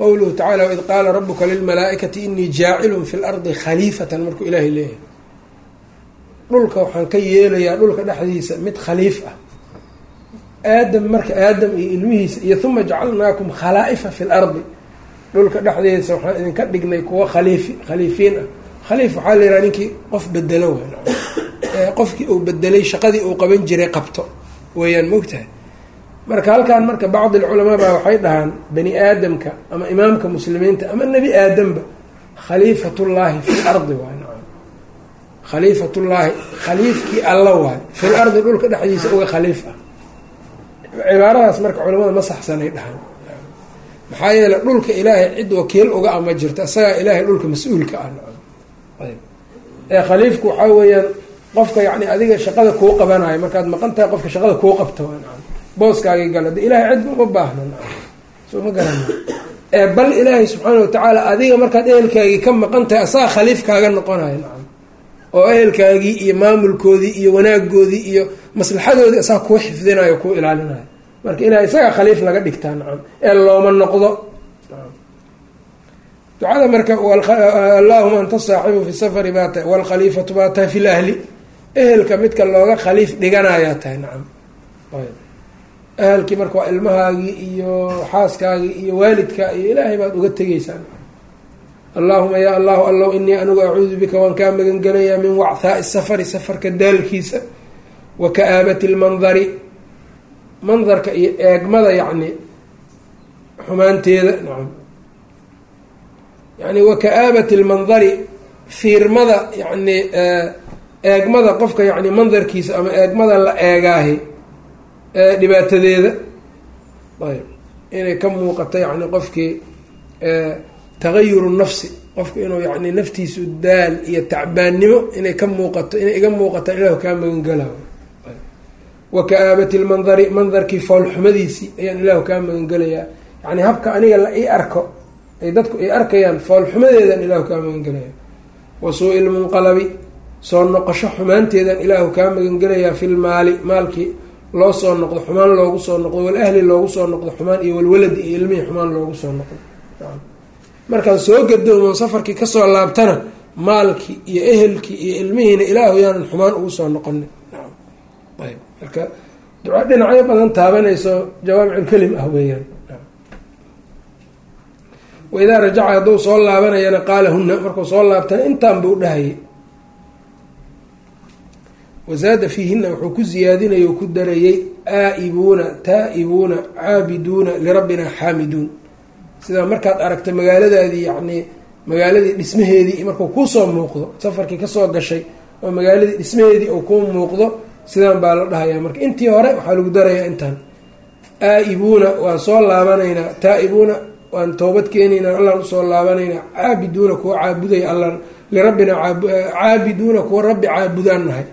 qowluhu tacaala waid qaala rabuka lilmalaaikati inii jaacilun fi lardi khaliifatan. Markuu ilaahay leeyahay. Dhulka waxaan ka yeelayaa dhulka dhexdiisa mid khaliif ah. Aadam marka aadam iyo ilmihiisa iyo uma jacalnaakum khalaa'ifa fi lardi dhulka dhexdeesa waxaan idinka dhignay kuwa khaliifi khaliifiin ah. Khaliif waxaa la yidhaha ninkii qof bedelo w qofkii uu bedelay shaqadii uu qaban jiray qabto. Weeyaan mogtahay marka halkan marka bacdi alculamaa waxay dhahaan bani aadamka ama imaamka muslimiinta ama nebi aadamba khaliifatullaahi fi lardi waay khaliifatullaahi khaliifkii alla waay fil ardi dhulka dhexdiisa uga khaliif ah. Cibaaradaas marka culamada ma saxsanay dhahaan maxaa yeeley dhulka ilaahay cid wakiil uga ama jirto isagaa ilaahay dhulka mas'uulka ah ayb ee khaliifku waxaa weeyaan qofka yacni adiga shaqada kuu qabanayo markaad maqan tahay qofka shaqada kuu nacam. Booskaagii gala de ilaahay cidba uma baahna soo ma garana ee bal ilaahay subxaana watacaala adiga markaad ehelkaagii ka maqan tahay asaga khaliif kaaga noqonayo oo ehelkaagii iyo maamulkoodii iyo wanaagoodii iyo maslaxadoodii asaga kuu xifdinayo kuu ilaalinayo marka ilahay isagaa khaliif laga dhigtaa nacam ee looma noqdo. Ducada marka allaahuma anta saaxibu fi safari baa tahay waalkhaliifatu baa tahay fi lahli ehelka midka looga khaliif dhiganayaa tahay nacam. Ahalkii marka waa ilmahaagii iyo xaaskaagii iyo waalidka iyo ilaahay baad uga tegeysaa allaahuma yaa allahu allow inii anigu acuudu bika waan kaa magangelayaa min wacthaai safari safarka daalkiisa wa ka-aabati lmandari mandarka iyo eegmada yacni xumaanteeda nacam. Yani wa ka-aabati lmandari fiirmada yacni eegmada qofka yacni mandarkiisa ama eegmada la eegaahi dhibaatadeeda. Ayb inay ka muuqato yacni qofkii tagayuru nafsi qofku inuu yani naftiisu daal iyo tacbaannimo inay ka muuqato inay iga muuqataan ilahu kaa magangelayo wa ka-aabati lmandari mandarkii foolxumadiisii ayaan ilaahu kaa magangelayaa yani habka aniga la ii arko ay dadku ay arkayaan foolxumadeedan ilaahu kaa magangelaya wa suu-i lmunqalabi soo noqosho xumaanteedan ilaahu kaa magangelayaa fi lmaali maalkii loo soo noqdo xumaan loogu soo noqdo walahli loogu soo noqdo xumaan iyo walwaladi iyo ilmihii xumaan loogu soo noqdo. Markaan soo gadoomo safarkii ka soo laabtana maalkii iyo ehelkii iyo ilmihiina ilaahu yaanan xumaan ugu soo noqonin ayb marka duco dhinacyo badan taabanayso jawaamiculkelim ah weeyaan. Waidaa rajaca hadduu soo laabanayana qaala huna markuu soo laabtana intaan buu dhahayay wasaada fiihina wuxuu ku ziyaadinaya o ku darayay aa-ibuuna taa-ibuuna caabiduuna lirabbina xaamiduun. Sidaa markaad aragta magaaladaadii yacnii magaaladii dhismaheedii markuu kuusoo muuqdo safarkii ka soo gashay oo magaaladii dhismaheedii uu kuu muuqdo sidaan baa la dhahayaa. Marka intii hore waxaa lagu darayaa intaan. Aa-ibuuna waan soo laabanaynaa taa-ibuuna waan toobad keenayna. Allaan u soo laabanayna. Caabiduuna kuwa caabudaya allaan. Lirabbina caabiduuna kuwa rabbi caabudaan nahay.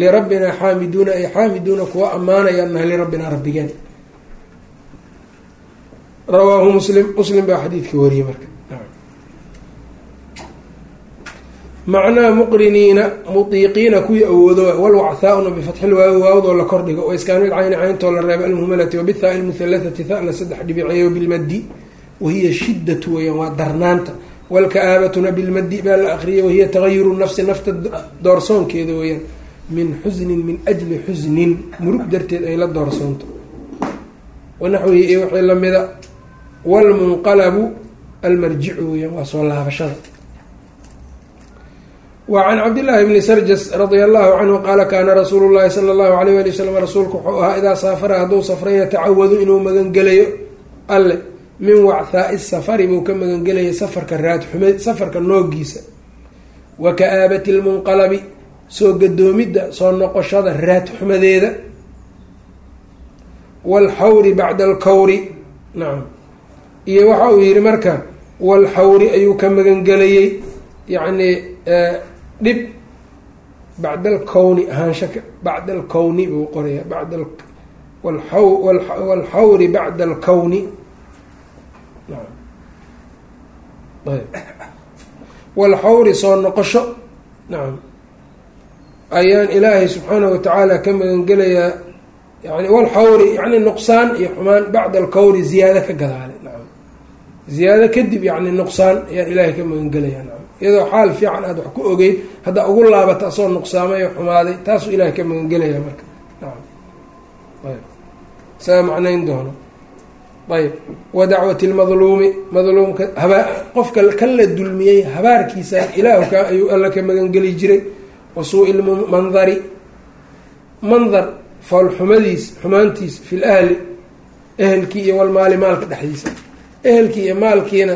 Lirabbina xaamiduuna ay xaamiduuna kuwa ammaanayaan nahay lirabbina rabbigeen. Rawaahu muslim. Muslim baa xadiidka wariyey marka macnaha muqriniina mutiiqiina kuwii awoodo walwachaauna bifatxil waawi waawdoo la kordhigo waiskaanil cayni cayntoo la reebo almuhmalati wabithaa ilmuhallathati thala saddex dhibiciyo bilmaddi wahiya shiddatu weyaan waa darnaanta. Walka-aabatuna bilmaddi baa la akriyay wahiya tagayuru nafsi nafta doorsoonkeeda weyaan min xusnin min ajli xusnin murug darteed ay la doorsoonto. Wanaxwihi iyo wixii lamida wlmunqalabu almarjicu weyaan waa soo laabashada wa can cabdillaahi bni sarjas radia allahu canhu qaala kaana rasuulu llahi sala allahu alayh wali wasalam rasuulku wuxuu ahaa idaa saafara hadduu safray yatacawadu inuu magangelayo alle. Min wachaa'i safari buu ka magangelayay safarka raadxume safarka noogiisa. Wa ka-aabati lmunqalabi soo gadoomidda soo noqoshada raadxumadeeda waalxawri bacda alkawri nacam iyo waxa uu yihi marka waalxawri ayuu ka magangelayay. Yacni dhib bacda alkowni ahaanshaka bacda alkowni buu qoraya bacda waalxawri bacda alkowni waalxawri soo noqosho. Nacam ayaan ilaahay subxaanahu watacaala ka magangelayaa yani walxawri yani nuqsaan iyo xumaan bacda alkowri ziyaado ka gadaale. Nacam ziyaado kadib yani nuqsaan ayaan ilaahay ka magangelayaa iyadoo xaal fiican aada wax ku ogeyd haddaa ugu laabata asoo nuqsaamay oo xumaaday taasuu ilaahay ka magangelayaa marka. Ayb. Saa macnayn doono. Ayb. Wa dacwati lmadluumi madluumka haba qofka kan la dulmiyey habaarkiisa ilaahu ka ayuu alla ka magangeli jiray. Wa suu-i lmandari mandar foolxumadiis xumaantiis fi l ahli ehelkii iyo walmaali maalka dhexdiisa. Ehelkii iyo maalkiina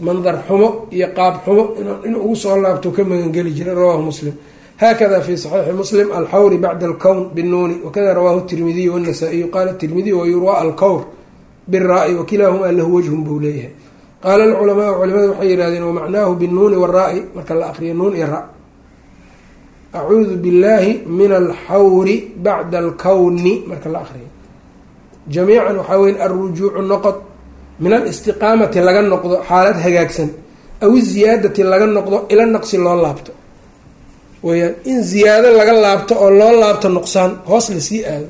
mandar xumo iyo qaab xumo in ugu soo laabto ka magangeli jiray rawahu muslim. Hakada fi saxiixi muslim alxawri bacda alkown binuuni wakada rawahu tirmidiy wanasaa-iyu qaala tirmidiy wayurwa alkowr biraa-i wakilaahumaa lahu wajhun buu leeyahay. Qaala alculamaau culimada waxay yihahdeen wamacnaahu binuuni waraa-i marka la aqriyo nuun iyo ra. Acuudu billahi min alxawri bacda alkowni marka la aqriyo jamiican waxaa weya alrujuucu noqod min alistiqaamati laga noqdo xaalad hagaagsan aw iziyaadati laga noqdo ila naqsi loo laabto. Weyaan in ziyaado laga laabto oo loo laabto nuqsaan hoos la sii aado.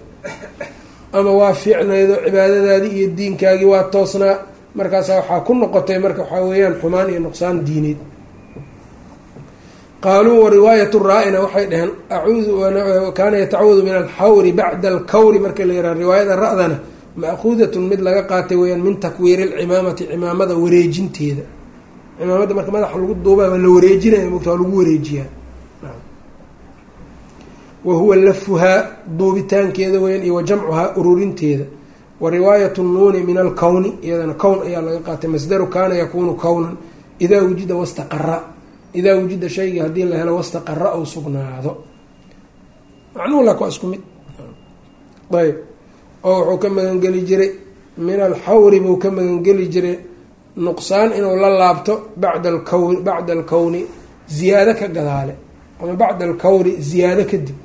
Ama waa fiicnaydo cibaadadaadii iyo diinkaagii waa toosnaa markaasa waxaa ku noqotay marka waxaa weeyaan xumaan iyo nuqsaan diineed. Qaaluu wariwaayat raa-ina waxay dhaheen acuudu kaana yatacawadu min alxawri bacda alkawri marka la yihah riwaayada ra-dana ma-kuudatun mid laga qaatay weyaan min takwiiri lcimaamati cimaamada wareejinteeda. Cimaamada marka madaxa lagu duuba la wareejinaya mogta waa lagu wareejiyaa. Wa huwa lafuhaa duubitaankeeda weyaan iyo wa jamcuhaa ururinteeda. Wa riwaayatu nuuni min alkowni iyadana kown ayaa laga qaatay masdaru kaana yakuunu kownan idaa wujida wastaqara idaa wujida shaygii haddii la helo wastaqara ou sugnaado. Macnuhu lak waa isku mid. Ayb oo wuxuu ka magangeli jiray. Min alxawri buu ka magangeli jiray. Nuqsaan inuu la laabto bacda alkowni bacda alkowni ziyaado ka gadaale. Ama bacda alkawri ziyaado kadib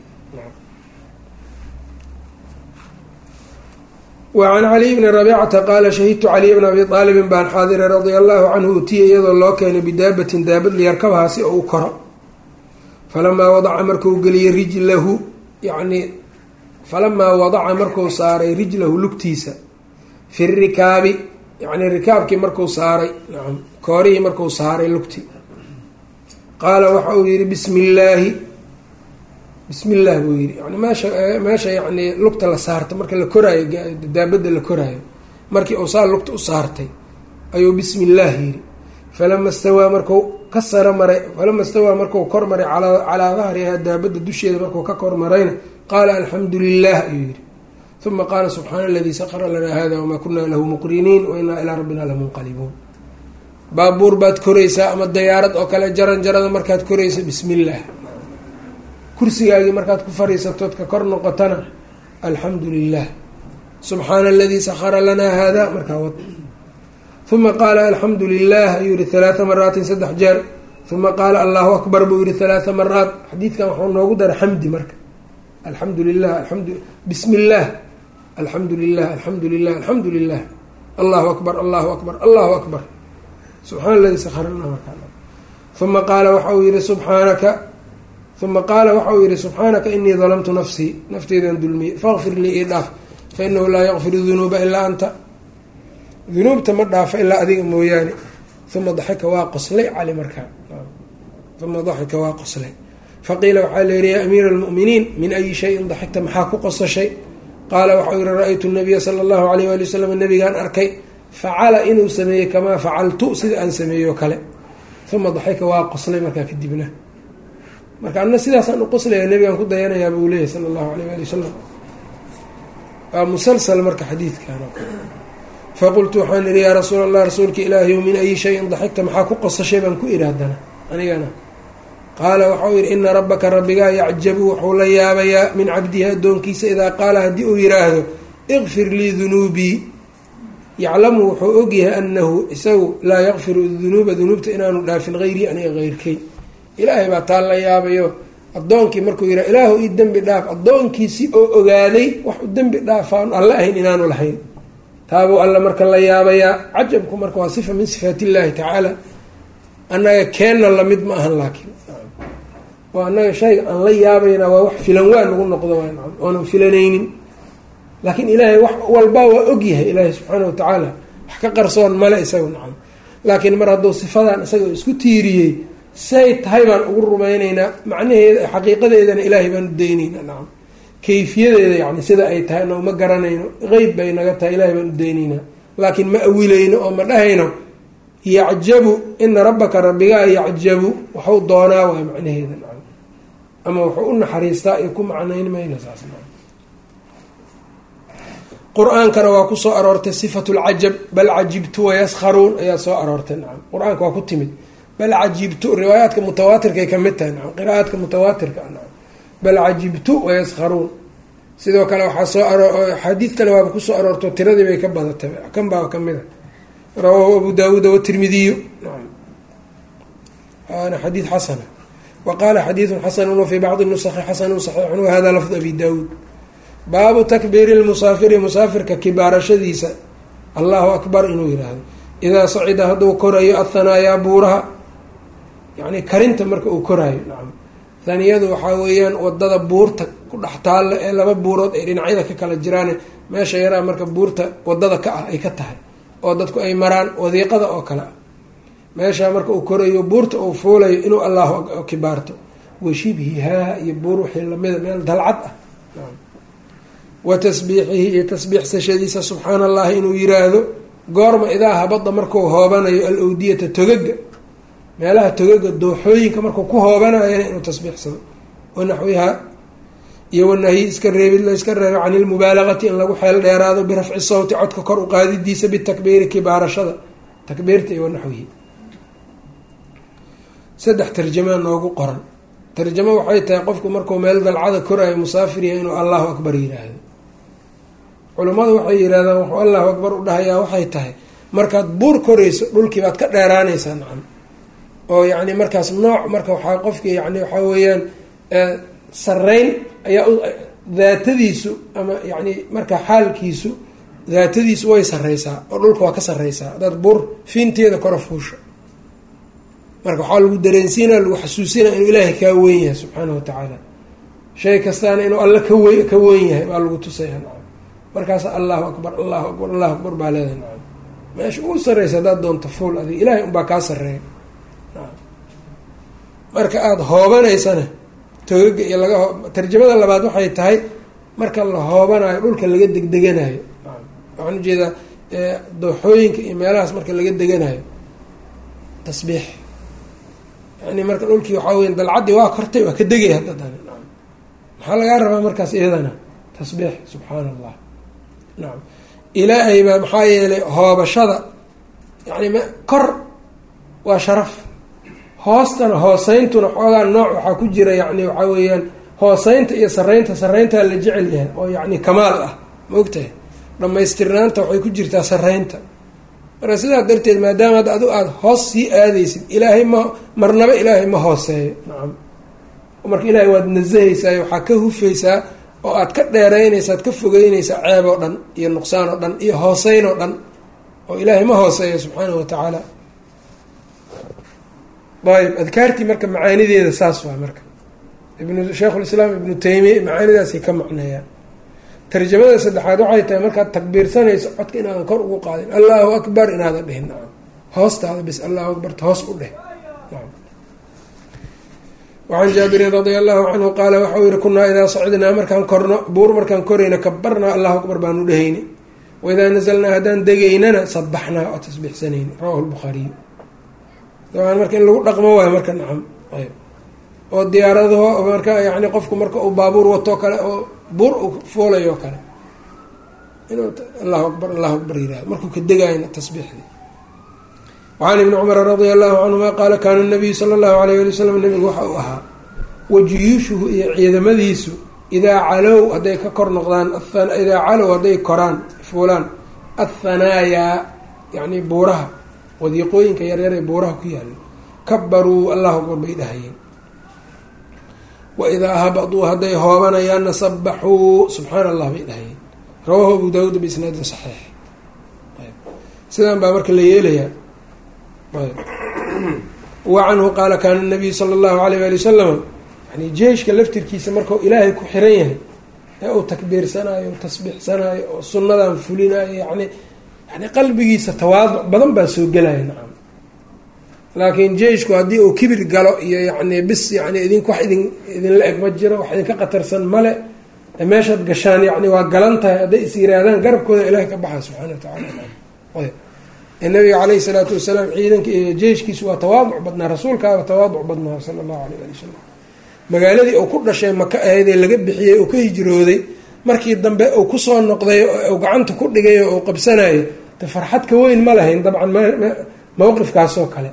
wa can caliy bni rabiicata qaala shahidtu caliy bna abi aalibin baan xaadiray radia allahu canhu utiya iyadoo loo keenay bidaabatin daabad liyarkabahaa si uu koro. Falamaa wadaca marku geliyey rijlahu yacnii falamaa wadaca marku saaray rijlahu lugtiisa fi rikaabi yacnii rikaabkii marku saaray koorihii marku saaray lugti qaala waxa uu yihi bismi illaahi bismi illah buu yihi yani meesha meesha yacnii lugta la saarta marka la koraayo daabadda la koraayo markii uu saa lugta u saartay ayuu bismi illaah yidhi falama stawaa marku ka saro maray falama stawaa marku kor maray calaa dahriha daabadda dusheeda markuu ka kor marayna qaala alxamdu lilah ayuu yihi uma qaala subxaana aladii saqra lanaa hada wamaa kunaa lahu muqriniin wa inaa ilaa rabbina lamunqalibuun baabuur baad koraysaa ama dayaarad oo kale jaran jarada markaad koraysa bismi illaah kursigaagii markaad ku fariisatood ka kor noqotana alxamdu lilah subxaana aladii sakhara lanaa hada markaa wad uma qaala alxamdu lilah ayuu yihi halaaa maraatin saddex jeer uma qaala allahu akbar buu yihi halaaa maraat xadiidkan waxuu noogu dara xamdi marka alxamdu lilah aamdu bismi illaah alxamdu lilah alxamdu lilah alxamdu lilah allahu akbar allahu akbar. Allahu akbar subxaana ladi sakrna uma qaala waxa uu yihi subxaanaka uma qaala waxa uu yihi subxaanaka inii dalamtu nafsii nafteydan dulmiyey faqfir lii ii dhaaf fainahu laa yakfiru dunuuba ilaa anta. Dunuubta ma dhaafa ilaa adiga mooyaane. Uma daxika waa qoslay cali markaa uma daxika waa qoslay faqiila waxaa layihi yaa amiira almu'miniin min ayi shayin daxigta maxaa ku qosashay? Qaala waxau yihi ra'aytu nabiya sala allahu alayh waali wasalam nabigaan arkay facala inuu sameeyey kamaa facaltu sida aan sameeyo kale. Uma daxika waa qoslay markaa kadibna. Marka anna sidaasaan u qoslaya nabigaan ku dayanayaa buu leeyahy sala allahu alayh waali wasalam waa musalsal marka xadiidkan. Faqultu waxaan ihi yaa rasuul allah rasuulka ilaahiy min ayi shayin daxigta maxaa ku qosashay? Baan ku idhi haddana anigana qaala waxau yihi ina rabbaka rabbigaa yacjabu wuxuu la yaabayaa min cabdihi addoonkiisa idaa qaala haddii uu yiraahdo ikfir lii dunuubii yaclamu wuxuu ogyahay anahu isagu laa yakfiru dunuuba dunuubta inaanu dhaafin hayrii aniga heyrkay ilaahay baa taa la yaabayo. Addoonkii markuu yidhaha ilaahu ii dembi dhaaf. Addoonkiisi oo ogaaday wax u dembi dhaafaan alle ahayn inaanu lahayn. Taabuu alla marka la yaabayaa. Cajabku marka waa sifa min sifaat illaahi tacaala annaga keenna la mid ma ahan laakiin oo annaga shayga aan la yaabayna waa wax filan waa nagu noqdo oonan filanaynin. Laakiin ilaahay wax walbaa waa ogyahay ilaahay subxaana wa tacaala wax ka qarsoon male isaga nacam. Laakiin mar hadduu sifadan isaga isku tiiriyey say tahay baan ugu rumayneynaa macnaheeda xaqiiqadeedana ilaahay baan u dayneynaa nacam. Kayfiyadeeda yani sida ay tahay no ma garanayno qeyb bay naga tahay ilahay baan u dayneynaa laakiin ma awileyno oo ma dhahayno yacjabu ina rabbaka rabbigaa yacjabu waxu doonaa waay macnaheeda ama wuxuu u naxariistaa iyo ku macnayn mayno saas qur'aankana waa ku soo aroortay sifatu lcajab bal cajibtu wayaskharuun ayaa soo aroortay nacam. Qur'aanka waa ku timid. Bal cajibtu riwaayaadka mutawaatirkay ka mid tahay nacam. Qiraaadka mutawaatirka nacam. Bal cajibtu wayaskharuun sidoo kale waxaa soo axaadiid kale waaba ku soo aroorto tiradii bay ka badatay kan baa ka mid a rawaahu abu daawuuda watirmidiyu xadiid xasana wa qaala xadiidun xasanun wafii bacdi nusakhi xasanun saxiixun wahada lafd abi daawuud baabu takbiiri lmusaafiri musaafirka kibaarashadiisa. Allahu akbar inuu yiraahdo. Idaa sacida hadduu korayo athanaayaa buuraha. Yacni karinta marka uu koraayo. Nacam thaniyadu waxaa weeyaan waddada buurta ku dhex taalla ee laba buurood ay dhinacyada ka kala jiraane. Meesha yaraa marka buurta waddada ka ah ay ka tahay oo dadku ay maraan wadiiqada oo kale. Ah meeshaa marka uu korayo buurta uu fuulayo inuu allahu kibaarto. Washibhihaa iyo buur wixii lamida meel dalcad ah. Wa tasbiixihi iyo tasbiixsashadiisa subxaana allahi inuu yiraahdo goorma idaa habada markuu hoobanayo al-owdiyata togaga meelaha togaga dooxooyinka markuu ku hoobanayana inuu tasbiixsado. Wanaxwihaa iyo wanahyi iska reebid la iska reebo can ilmubaalagati in lagu xeel dheeraado birafci sawti codka kor u qaadidiisa bitakbiiri kibaarashada. Takbiirta iyo wanaxwihi saddex tarjamaa noogu qoran. Tarjamo waxay tahay qofku markuu meel dalcada koraayo musaafir yahay inuu allahu akbar yiraahdo. Culummadu waxay yidhahdaan wuxuu allahu akbar u dhahayaa waxay tahay markaad buur korayso dhulkii baad ka dheeraanaysaa nacam. Oo yacni markaas nooc marka waxaa qofki yani waxaa weeyaan sareyn ayaa daatadiisu ama yani marka xaalkiisu daatadiisu way sareysaa oo dhulka waa ka sareysaa haddaad buur fiinteeda kora fuusho. Marka waxaa lagu dareensiinaa lagu xasuusinaa inuu ilaahay kaa weyn yahay subxaana wa tacaala. Shay kastaana inuu alle kawe ka weyn yahay baa lagu tusaya nacam markaasa allahu akbar allahu akbar allahu akbar baa leedahay. Nacam meesha uu sareysa haddaad doonto fuul adig ilaahay unbaa kaa sareeya marka aada hoobanaysana togaga iyo laga tarjamada labaad waxay tahay marka la hoobanayo dhulka laga degdeganayo. Waxaan u jeedaa dooxooyinka iyo meelahaas marka laga deganayo. Tasbiix. Yani marka dhulkii waxaa weya dalcaddii waa kortay waa ka degay haddadana nacam maxaa lagaa rabaa markaas iyadana? Tasbiix subxaana allah nacam ilaahay baa maxaa yeelay hoobashada. Yani kor waa sharaf hoostana hooseyntuna xoogaa nooc waxaa ku jira yani waxaa weeyaan hooseynta iyo sareynta sareyntaa la jecel yahay oo yacni kamaal ah ma ogtahay? Dhammaystirnaanta waxay ku jirtaa sareynta marka sidaas darteed maadaama hadda adu aada hoos sii aadaysid ilaahay ma marnaba ilaahay ma hooseeyo. Nacam marka ilaahay waad nasahaysaa waxaa ka hufaysaa oo aad ka dheeraynaysa ad ka fogeynaysaa ceeb oo dhan iyo nuqsaan oo dhan iyo hooseyn oo dhan oo ilaahay ma hooseeyo subxaanahu watacaala ayb adkaartii marka macaanideeda saas waa marka. Ibnu sheikhulislaam ibnu taymiya macaanidaasay ka macneeyaan. Tarjamada saddexaad waxay tahay markaad takbiirsanayso codka inaadan kor ugu qaadin allahu akbar inaadan dhihin nacam. Hoostaada bis allahu akbarta hoos u dheh. Wacan jaabirin radia allahu canhu qaala waxau yihi kunaa idaa sacdnaa markaan korno buur markaan korayna kabarnaa allahu akbar baanu dhehayni waidaa nasalnaa haddaan degaynana sabaxnaa oo tasbiixsanayni. Rawahu lbukhaariyu dabcan marka in lagu dhaqmo waayo marka nacam ayb. Oo diyaaradaho marka yani qofku marka uu baabuur watoo kale oo buur u fuulayo kale. Inuu allahu akbar allahu akbar yiraahdo markuu ka degayna tasbiixdii wacan ibni cumara radia allahu canhuma qaala kaana nabiyu sala allahu alayh ali wasalam nabigu waxa uu ahaa wajuyuushuhu iyo ciidamadiisu idaa calow hadday ka kor noqdaan idaa calow hadday koraan fuulaan athanaayaa yani buuraha wadiiqooyinka yaryar ee buuraha ku yaalla kabaruu allahu akbar bay dhahayeen waidaa habaduu hadday hoobanayaanna sabaxuu subxaana allah bay dhahayeen rawahu abu daawuud biisnaadin saxiix. Sidan baa marka la yeelayaa. Wa canhu qaala kaana nabiyu sala allahu alayh ali wasalama yani jeeshka laftirkiisa markau ilaahay ku xiran yahay ee uu takbiirsanaayo tasbiixsanaayo oo sunnadan fulinayo yani yani qalbigiisa tawaaduc badan baa soo gelaya nacam. Laakiin jeishku haddii uu kibir galo iyo yani bis yani idink wax idin idinla eg ma jiro wax idinka qatarsan male meeshaad gashaan yani waa galan tahay hadday is yiraahdaan garabkooda ilahay ka baxaa subxana wa tacala nabiga caleyhi salaatu wasalaam ciidanka iyo jeeshkiisu waa tawaaduc badnaa rasuulkaaba tawaaduc badnaa sala allahu alayh ali wasalam magaaladii uu ku dhashay maka ahayd ee laga bixiyey uu ka hijrooday markii dambe uu ku soo noqday uu gacanta ku dhigay oo uu qabsanayo de farxad ka weyn ma lahayn dabcan mowqifkaasoo kale.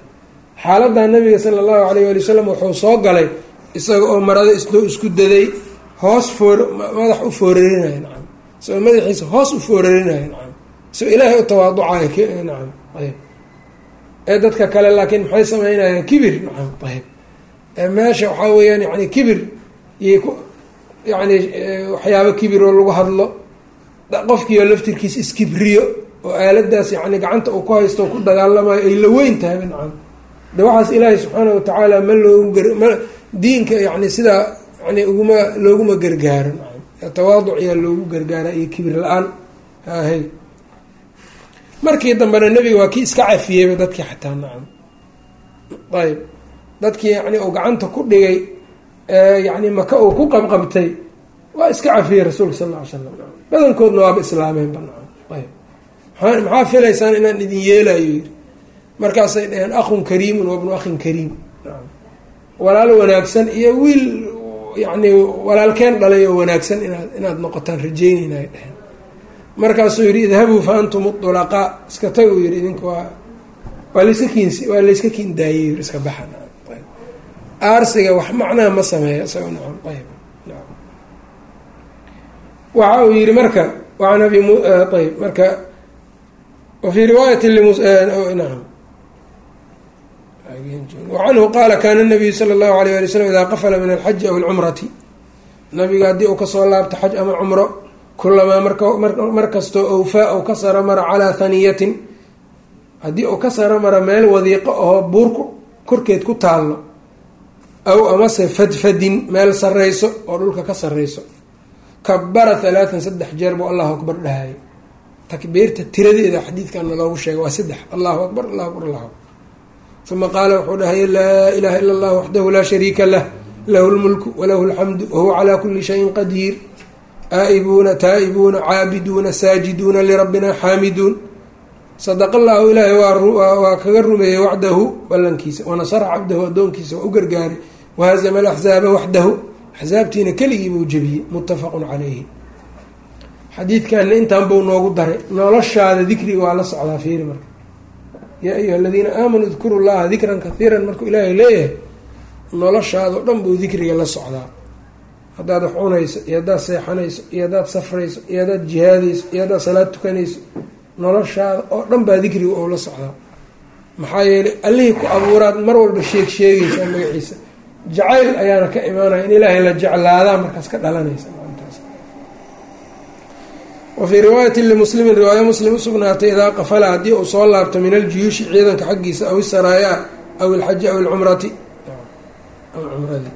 Xaaladaa nabiga sala allahu alayh ali wasalam wuxuu soo galay isaga oo marada isdoo isku daday hoos foor madax u foorarinayo nacam. Isagoo madaxiisa hoos u foorarinayo nacam. Isagoo ilaahay u tawaaducayo nacam ayb ee dadka kale laakiin maxay sameynayaan kibir nacam ayb meesha waxaa weeyaan yani kibir ku yani waxyaabo kibir oo lagu hadlo qofkiio laftirkiisa iskibriyo oo aaladaas yani gacanta uu ku haysto ku dagaalamayo ay la weyn tahay nacam de waxaas ilaahay subxaana watacaala ma loogu ma diinka yani sidaa yani uguma looguma gargaaro. Tawaaduc yaa loogu gargaara iyo kibir la'aan. Ahay markii dambena nebiga waa kii iska cafiyeyba dadkii xataa nacam ayb dadkii yani uu gacanta ku dhigay yani maka uu ku qabqabtay waa iska cafiyey rasuulka sal ll ly slam badankoodna waaba islaameenba nacam. Ayb maxaa filaysaan inaan idin yeelayo yiri markaasay dhaheen akhun kariimun wabnu akhin kariim. Walaal wanaagsan iyo wiil yani walaalkeen dhalay oo wanaagsan inaad inaad noqotaan rajeynayna ay dheheen markaasuu yihi idhabuu fa antum ulaqaa iska tag uu yihi idinka waa waa layska kiin waa layska kiin daayey iska baxa aarsiga wax macnaha ma sameeya isaga nacam ayb naam. Waxa uu yihi marka waan abi ayb marka wafii riwaayati nacam wacanhu qaala kana nabiyu sala allahu alayh ali slam idaa qafala min alxaji aw alcumrati. Nabiga haddii uu ka soo laabto xaj ama cumro kulamaa mar kastoo awfaa ou ka saro mara calaa haniyatin haddii uu ka saro mara meel wadiiqo oo buurku korkeed ku taallo aw amase fadfadin meel sareyso oo dhulka ka sareyso kabara halaatan saddex jeer buu allahu akbar dhahayo takbiirta tiradeeda xadiidkana loogu sheega waa saddex allahu akbar allahu akbar allahu akbar uma qaala wuxuu dhahay laa ilaha ila allah waxdahu laa shariika lah lahu lmulku walahu alxamdu wahuwa calaa kuli shayin qadiir aa'ibuuna taa'ibuuna caabiduuna saajiduuna lirabbina xaamiduun sadaqa allahu ilaahay waa kaga rumeeyey wacdahu ballankiisa wanasara cabdahu addoonkiisa waa u gargaaray wahazama alaxzaaba waxdahu axsaabtiina keligii buu jebiyey muttafaqun calayhi xadiidkanna intaan buu noogu daray noloshaada dikriga waa la socdaa fiiri marka yaa ayuha aladiina aamanuu dkuru llaha dikran kahiiran markuu ilaahay leeyahay noloshaadao dhan buu dikriga la socdaa haddaad wax cunayso iyo haddaad seexanayso iyo haddaad safrayso iyo haddaad jihaadayso iyo haddaad salaad tukanayso noloshaada oo dhan baa dikriga oo la socdaa maxaa yeelay allihii ku abuuraad mar walba sheeg sheegaysaa magaciisa jacayl ayaana ka imaanaya in ilaahay la jeclaadaa markaas ka dhalanaysa wa fii riwaayati limuslimin riwaayo muslim usugnaatay idaa qafala haddii uu soo laabto min aljuyuushi ciidanka xaggiisa aw isaraayaa aw ilxaji aw ilcumrati cumradi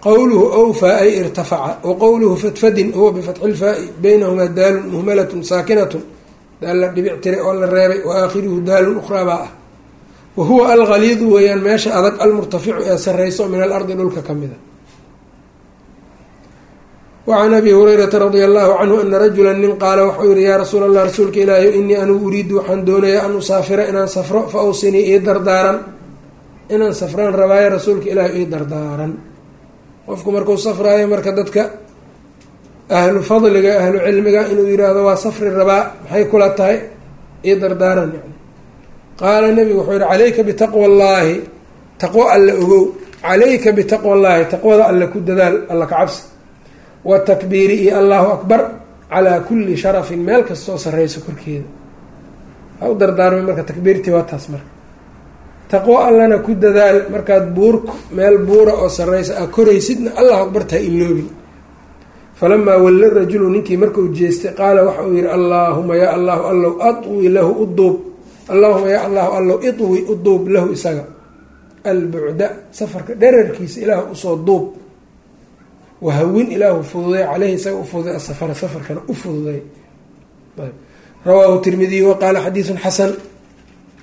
qowluhu awfaa ay irtafaca wa fadfadin huwa bifatxi lfaa-i baynahumaa daalun muhmalatun saakinatun daal la dhibic tiray oo la reebay wa aakhiruhu daalun ukhraabaa ah wa huwa alghaliidu weeyaan meesha adag almurtaficu ee sareyso min alardi dhulka ka mida. Wacan abi hurayrata radia allahu canhu ana rajula nin qaala waxau yihi yaa rasuul allah rasuulka ilaahi inii anugu uriidu waxaan doonayaa an usaafira inaan safro fa awsinii ii dardaaran. Inaan safraan rabaayo rasuulka ilaahi ii dardaaran. Qofku markuu safraayo marka dadka ahlu fadliga ahlu cilmiga inuu yiraahdo waa safri rabaa maxay kula tahay? Ii dardaaran yani qaala nabigu wuxuu yihi calayka bitaqwa allaahi taqwo alle ogow. Calayka bitaqwa allaahi taqwada alle ku dadaal alla ka cabsi. Watakbiiri iyo allahu akbar calaa kulli sharafin meel kastoo sareyso korkeeda. Waa u dardaarmay marka takbiirtii waa taas marka. Taqwo allana ku dadaal markaad buur meel buura oo sareysa a koraysidna allahu akbar taha iloobin falamaa walla rajulu ninkii markuu jeestay qaala waxa uu yihi allaahuma yaa allahu allow adwi lahu uduub allaahuma yaa allahu allow idwi uduub lahu isaga. Albucda safarka dherarkiisa ilaah u soo duub. Wahawin ilaahu fududay caleyhi isaga u fududay asafara safarkana u fududay rawaahu tirmidiy wa qaala xadiidun xasan.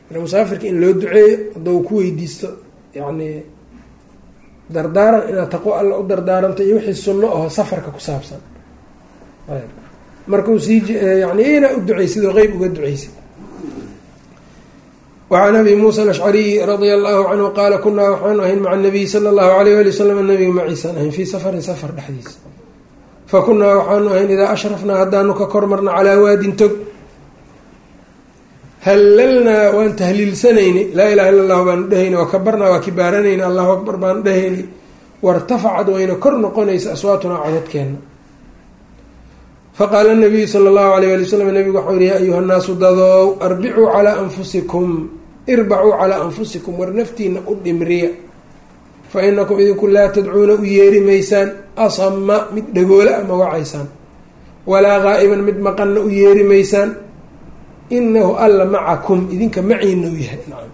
Musaafirka in loo duceeyo hadduu ku weydiisto yacni dardaaran inaad taqwo alla u dardaaranto iyo wixii sunno aho safarka ku saabsan. Markuu sii yani inaa u duceysid oo qeyb uga duceysid wacan abi muusa alashcariyi radia allahu canhu qaala kunaa waxaanu ahayn maca nabiyi sala allahu alayh wali wasalam nabiga maciisaan ahayn fii safarin safar dhexdiisa fa kunaa waxaanu ahayn idaa ashrafnaa haddaanu ka kormarna calaa waadin tog hallalnaa waan tahliilsanayni laa ilaha illa allahu baanu dhehayni wa kabarnaa waa kibaaranayni allahu akbar baanu dhehayni wartafacad wayna kor noqonaysa aswaatunaa codadkeenna faqaala nabiyu sala allahu alayh ali wasalam nabigu waxau yihi yaa ayuha nnaasu dadow arbicuu calaa anfusikum irbacuu calaa anfusikum war naftiina u dhimriya. Fa inakum idinku laa tadcuuna u yeeri maysaan asama mid dhagoola ama wacaysaan. Walaa qaa'iban mid maqanna u yeeri maysaan inahu alla macakum idinka maciino yahay. Nacam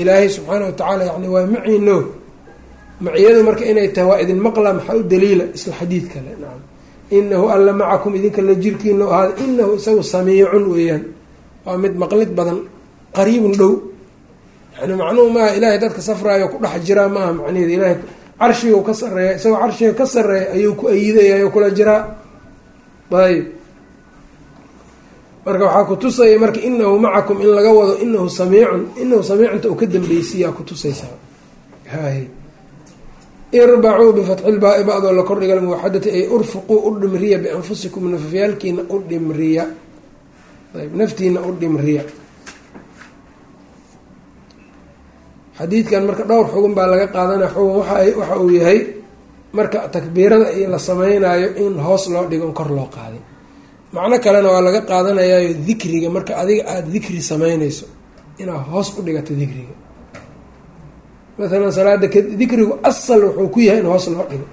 ilaahay subxaana watacaala yani waa maciino maciyadu marka inay tahay waa idin maqla maxaa u daliila? Isla xadiid kale nacam inahu alla macakum idinka la jirkiina ahaada inahu isagu samiicun weeyaan. Waa mid maqlid badan qariibun dhow yani macnuhu maaha ilaahay dadka safraayo ku dhex jiraa maaha macnaheeda ilaahay carshigu ka sareeya isagoo carshiga ka sareeya ayuu ku ayidayayo kula jiraa. Ayb marka waxaa kutusaya marka inahu macakum in laga wado inahu samiicun inahu samiicunta uu ka dambeysiyaa kutusaysaa hay irbacuu bifatxi lbaa-i ba-doo la kordhiga muwaxadati ay urfuquu u dhimriya bianfusikum nafafyaalkiina u dhimriya. Ayb naftiina u dhimriya xadiidkan marka dhowr xugun baa laga qaadanaya xugun waxa uu yahay marka takbiirada iyo la sameynayo in hoos loo dhigo kor loo qaadin macno kalena waa laga qaadanayaayo dikriga marka adiga aada dikri sameynayso inaad hoos u dhigato dikriga. Maalan salaada dikrigu asal wuxuu ku yahay in hoos loo dhigo.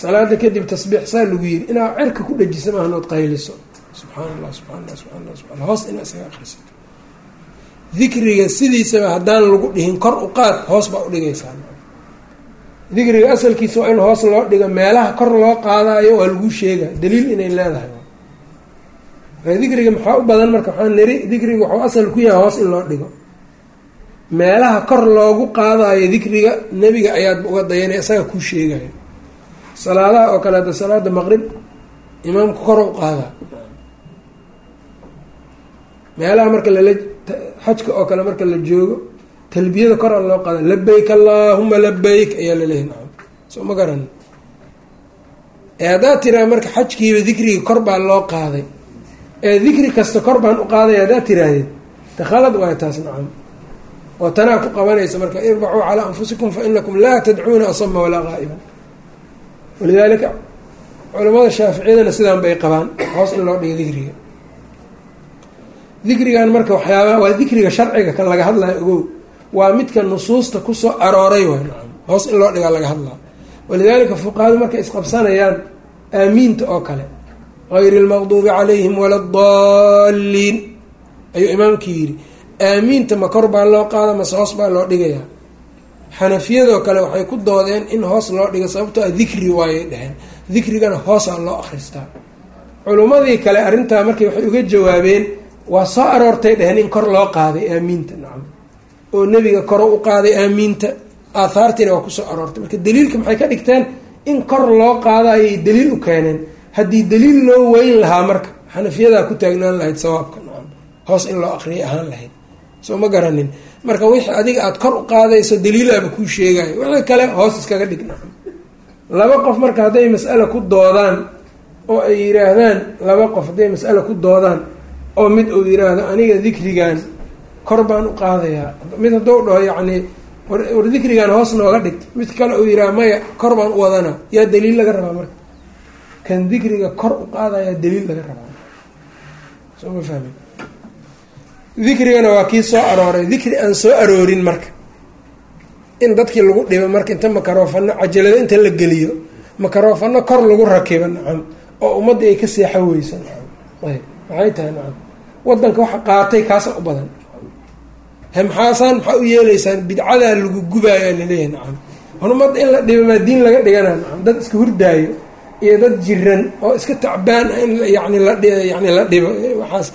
Salaada kadib tasbiix saa lagu yiri inaad cerka ku dhejisa maahanood qayliso subxaan allah subxaan allah subxaan allah subaa hoos inaa isaga akrisato dikriga sidiisaba haddaan lagu dhihin kor u qaad hoos baa udhigaysaa dikriga asalkiisa waa in hoos loo dhigo meelaha kor loo qaadayo waa lagu sheega daliil inay leedahay. Dikriga maxaa u badan? Marka waxaa niri dikriga waxuu asal ku yahay hoos in loo dhigo. Meelaha kor loogu qaadayo dikriga nebiga ayaad uga dayanay isaga kuu sheegayo salaadaha oo kale hadda salaada maqrib imaamka kor u qaada meelaha marka lala xajka oo kale marka la joogo talbiyada kor a loo qaada labayk allaahuma labayk ayaa laleeyahy nacam. Soo ma garan. Ee haddaad tiraa marka xajkiiba dikriga kor baa loo qaaday ee dikri kasta kor baan u qaadaya haddaad tiraahdeed ta khalad waay taas nacam. Oo tanaa ku qabanaysa marka irbacuu calaa anfusikum fa inakum laa tadcuuna asama walaa qaa'iban walidaalika culamada shaaficiyadana sidaan bay qabaan hoos in loo dhiga dikriga dikrigan marka waxyaabaa waa dikriga sharciga kan laga hadlayo ogow. Waa midka nusuusta ku soo arooray nacam hoos in loo dhigaa laga hadlaa. Walidaalika fuqahadu markay isqabsanayaan aamiinta oo kale. Hayri lmaqduubi calayhim wala adaliin ayuu imaamkii yidhi aamiinta ma kor baa loo qaada mase hoos baa loo dhigayaa? Xanafiyadoo kale waxay ku doodeen in hoos loo dhiga sababtoo a dikri waayay dheheen dikrigana hoosaa loo akhristaa. Culummadii kale arrintaa markay waxay uga jawaabeen waa soo aroortay dheheen in kor loo qaaday aamiinta nacam. Oo nebiga koro u qaaday aamiinta. Aathaartiina waa ku soo aroortay. Marka daliilka maxay ka dhigteen? In kor loo qaada ayay daliil u keeneen. Haddii daliil loo weyn lahaa marka xanafiyadaa ku taagnaan lahayd sawaabka nacam. Hoos in loo aqriyay ahaan lahayd. Soo ma garanin. Marka wixii adiga aada kor u qaadayso daliilaaba kuu sheegayo wixii kale hoos iskaga dhig nacam. Laba qof marka hadday mas'ale ku doodaan oo ay yidhaahdaan laba qof hadday mas'ale ku doodaan oo mid uu yidhaahdo aniga dikrigan kor baan u qaadayaa. Mid hadduu dhaho yacni war dikrigan hoos nooga dhig. Mid kale uu yidhaha maya kor baan u wadanaa yaa daliil laga rabaa marka? Kan dikriga kor u qaadayaa daliil laga rabaa soo ma fahmin? Dikrigana waa kii soo arooray. Dikri aan soo aroorin marka. In dadkii lagu dhibo marka inta makaroofano cajalado inta la geliyo makaroofano kor lagu rakibo nacam oo ummadda ay ka seexo weyso nacam. Ayb maxay tahay nacam wadanka waxa qaatay kaasa u badan. Hemxaasaan maxaa u yeeleysaan bidcadaa lagu gubaayo la leeyahay nacam. Hor ummadda in la dhibo maa diin laga dhigana nacam. Dad iska hurdaayo iyo dad jiran oo iska tacbaan in yani la yani la dhibo. Waxaas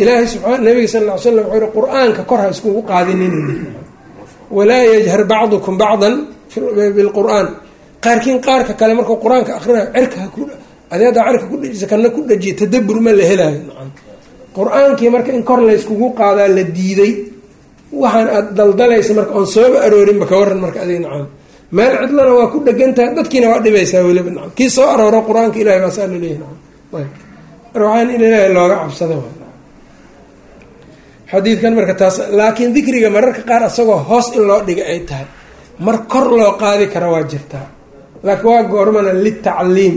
ilaahay subaa nabiga sal ly slam wuxuu yihi qur'aanka kor ha iskugu qaadinin. Walaa yajhar bacdukum bacdan bilqur-aan qaarkiin qaarka kale markuu qur'aanka akrinayo cerka haku adeedaa cerka ku dhejisa kana ku dhajiya tadabur ma la helaayo nacam qur'aankii marka in kor layskugu qaadaa la diiday waxaan aad daldalaysa marka oon sooba aroorinba ka waran marka adig nacam meel cidlana waa ku dhegantahay dadkiina waa dhibaysaa weliba nacam kii soo arooro qur'aanka ilahay baa saa laleeyahy nacam ayb. Waxaan in ilaahay looga cabsada xadiidkan marka taas laakiin dikriga mararka qaar asagoo hoos in loo dhiga ay tahay. Mar kor loo qaadi kara waa jirtaa laakiin waa goormana litacliim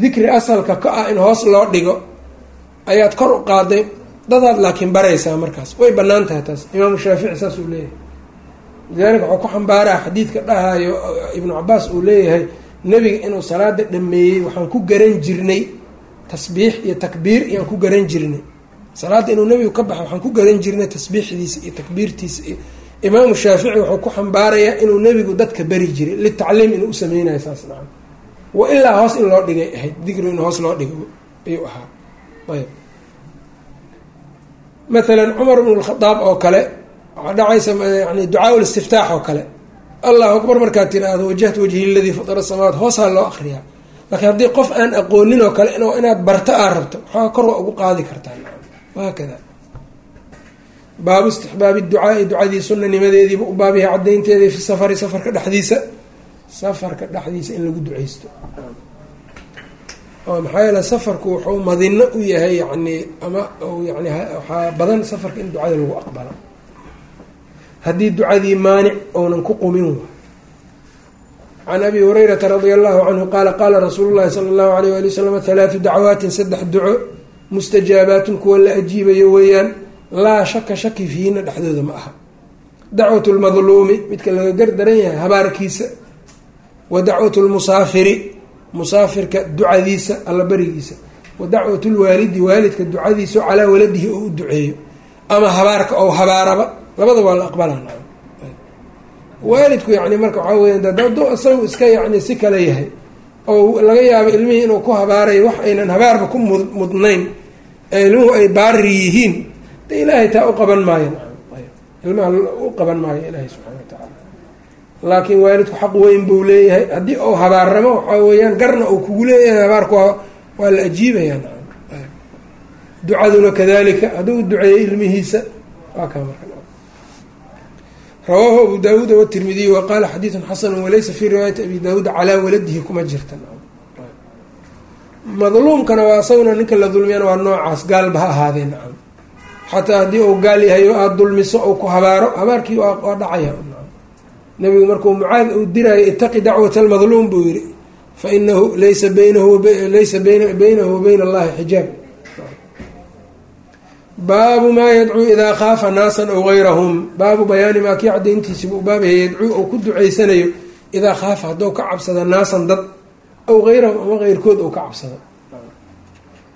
dikri asalka ka ah in hoos loo dhigo ayaad kor u qaaday dadaad laakiin baraysaa markaas. Way bannaan tahay taas. Imaamu shaafici saas uu leeyahay. Lidaalika waxuu ku xambaaraa xadiidka dhahayo ibnu cabaas uu leeyahay nebiga inuu salaada dhameeyey waxaan ku garan jirnay tasbiix iyo takbiir iyaan ku garan jirnay. Salaadda inuu nebigu ka baxay waxaan ku garan jirnay tasbiixdiisa iyo takbiirtiisa. Iyo imaamu shaafici wuxuu ku xambaarayaa inuu nebigu dadka beri jiray litacliim inuu u sameynayo saas nacam. Wa ilaa hoos in loo dhigay ahayd dikri in hoos loo dhigo ayuu ahaa ayb. Maalan cumar bnu lkhadaab oo kale waxaa dhacaysa yani ducaa listiftaax oo kale. Allahu akbar markaad tiraahdo wajahtu wajhi ladii fatara samaawaat hoosaa loo akriyaa laakiin haddii qof aan aqoonin oo kale inaad barto aa rabto waxaa kor waa ugu qaadi kartaa wahaakada baabu istixbaabi ducaai ducadii sunanimadeediiba u baabyahay cadaynteedii fi safari safarka dhexdiisa. Safarka dhexdiisa in lagu duceysto maxaa yeele safarku wuxuu madino u yahay yani ama yani waxaa badan safarka in ducada lagu aqbalo. Haddii ducadii maanic ounan ku qumin wa can abi hurayrata radia allahu canhu qaala qaala rasuulu llahi sala allahu alayh wali wasalam halaatu dacwaatin saddex duco mustajaabaatun kuwa la ajiibayo weeyaan laa shaka shaki fiihina dhexdooda ma aha. Dacwat lmadluumi midka laga gardaran yahay habaarkiisa. Wa dacwat lmusaafiri musaafirka ducadiisa alla berigiisa. Wa dacwat lwaalidi waalidka ducadiisa calaa waladihi oo u duceeyo. Ama habaarka ou habaaraba labadaba waa la aqbalaa. Waalidku yani marka waxaa weya dadu isagu iska yani si kale yahay oo laga yaabo ilmihii inuu ku habaarayo wax aynan habaarba ku mudnayn ee ilmuhu ay baari yihiin de ilaahay taa u qaban maayo. Ilmaha u qaban maayo ilaahay tacaala laakiin waalidku xaq weyn buu leeyahay. Haddii uu habaaramo waxaa weeyaan garna uu kugu leeyahay habaarku waa la ajiibayaa. Ducaduna kadalika hadduu duceeyo ilmihiisa waa kaa marka. Rawaahu abu daawuud wtirmidiy wa qaala xadiidun xasanu walaysa fii riwaayati abi daawuud calaa waladihi kuma jirta. Madluumkana waa isaguna ninka la dulmiyana waa noocaas gaalba ha ahaadee nacam xataa haddii uu gaal yahay oo aada dulmiso ou ku habaaro habaarkii waa dhacaya nabigu markuu mucaad uu diraayo itaqi dacwata almadluum buu yihi fa inahu laysa baynahu laysa baynahu wa bayna allahi xijaab. Baabu maa yadcuu idaa khaafa naasan aw gayrahum baabu bayaani maa kii cadayntiisiba u baabaya yadcuu ou ku ducaysanayo idaa khaafa haddou ka cabsada naasan dad aw gayrahum ama keyrkood ou ka cabsado.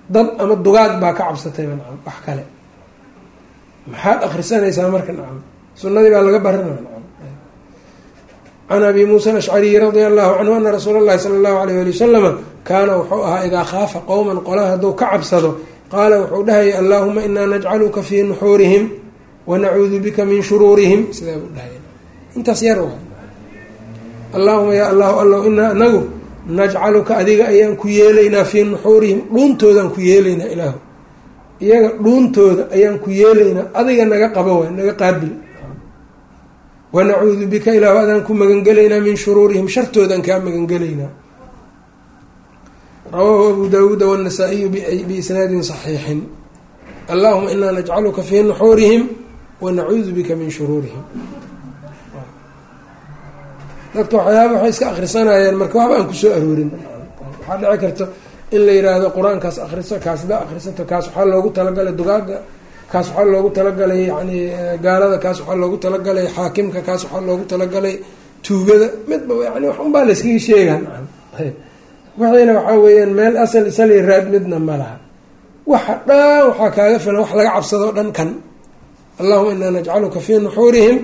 Dad ama dugaag baa ka cabsatayba nacam wax kale. Maxaad akrisanaysaa marka nacam? Sunadii baa laga nacam can abi muusa alashcariyi radia allahu canhu ana rasuula allahi sala allahu alayh ali wasalama kaana wuxuu ahaa idaa khaafa qowman qola hadduu ka cabsado qaala wuxuu dhahaya allaahuma inaa najcaluka fii nuxuurihim wanacuudu bika min shuruurihim sidaa buu dhahaya intaas yar allaahuma yaa allahu allow inaa anagu najcaluka adiga ayaan ku yeelaynaa fii nuxuurihim dhuuntoodaan ku yeelaynaa ilaahu iyaga dhuuntooda ayaan ku yeelaynaa adiga naga qabo waay naga qaabil wanacuudu bika ilaahu adaan ku magangelaynaa min shuruurihim shartoodaan kaa magangelaynaa rawaahu abu daawuuda wاnasaa-iyu biisnaadin صaxiixin allahuma inaa najcaluka fii nuxuurihim wanacuudu bika min shuruurihim dadka waxyaaba waxay iska akrisanayaan marka waxba aan ku soo aroorin waxaa dhici karta in la yiraahdo qur'aankaas akriso kaasda akrisato kaas waxaa loogu talagalay dugaaga kaas waxaa loogu talagalay yani gaalada kaas waxaa loogu talagalay xaakimka kaas waxaa loogu talagalay tuugada midba yani wax unbaa layskaga sheegaan. Waxayna waxaa weeyaan meel asal isali raad midna ma laha. Waxa dhan waxaa kaaga filan wax laga cabsado dhan kan. Allahuma inaa najcaluka fii nuxuurihim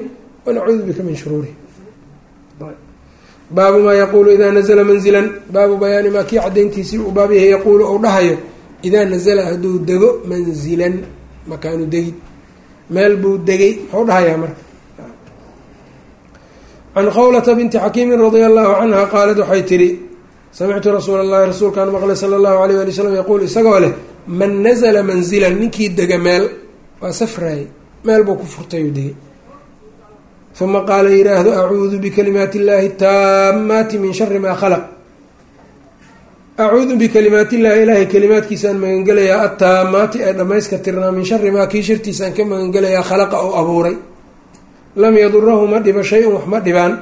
wanacuudu bika min shuruurihim. Baabu maa yaquulu idaa nazla manzilan. Baabu bayaani maa kii cadayntiisii uu baab yahay yaquulu ou dhahayo idaa nazala hadduu dego manzilan makaanu degid meel buu degay muxuu dhahayaa marka? Can khawlata binti xakiimin radia allahu canha qaalad waxay tidhi samictu rasuula allahi rasuulkaan maqlay sala allahu alayh ali wslam yaquul isagoo leh man nazla manzilan ninkii dega meel waa safraayey meel buu ku furtayuu degay. Uma qaala yiraahdo acuudu bikalimaati illaahi taamaati min shari maa khalaq acuudu bikalimaati illaahi ilaahay kalimaadkiisaan magangelayaa attaamaati ee dhammayska tirnaa min shari maa kii shartiisaan ka magangelayaa khalaqa ou abuuray. Lam yadurahu ma dhibo shay-un wax ma dhibaan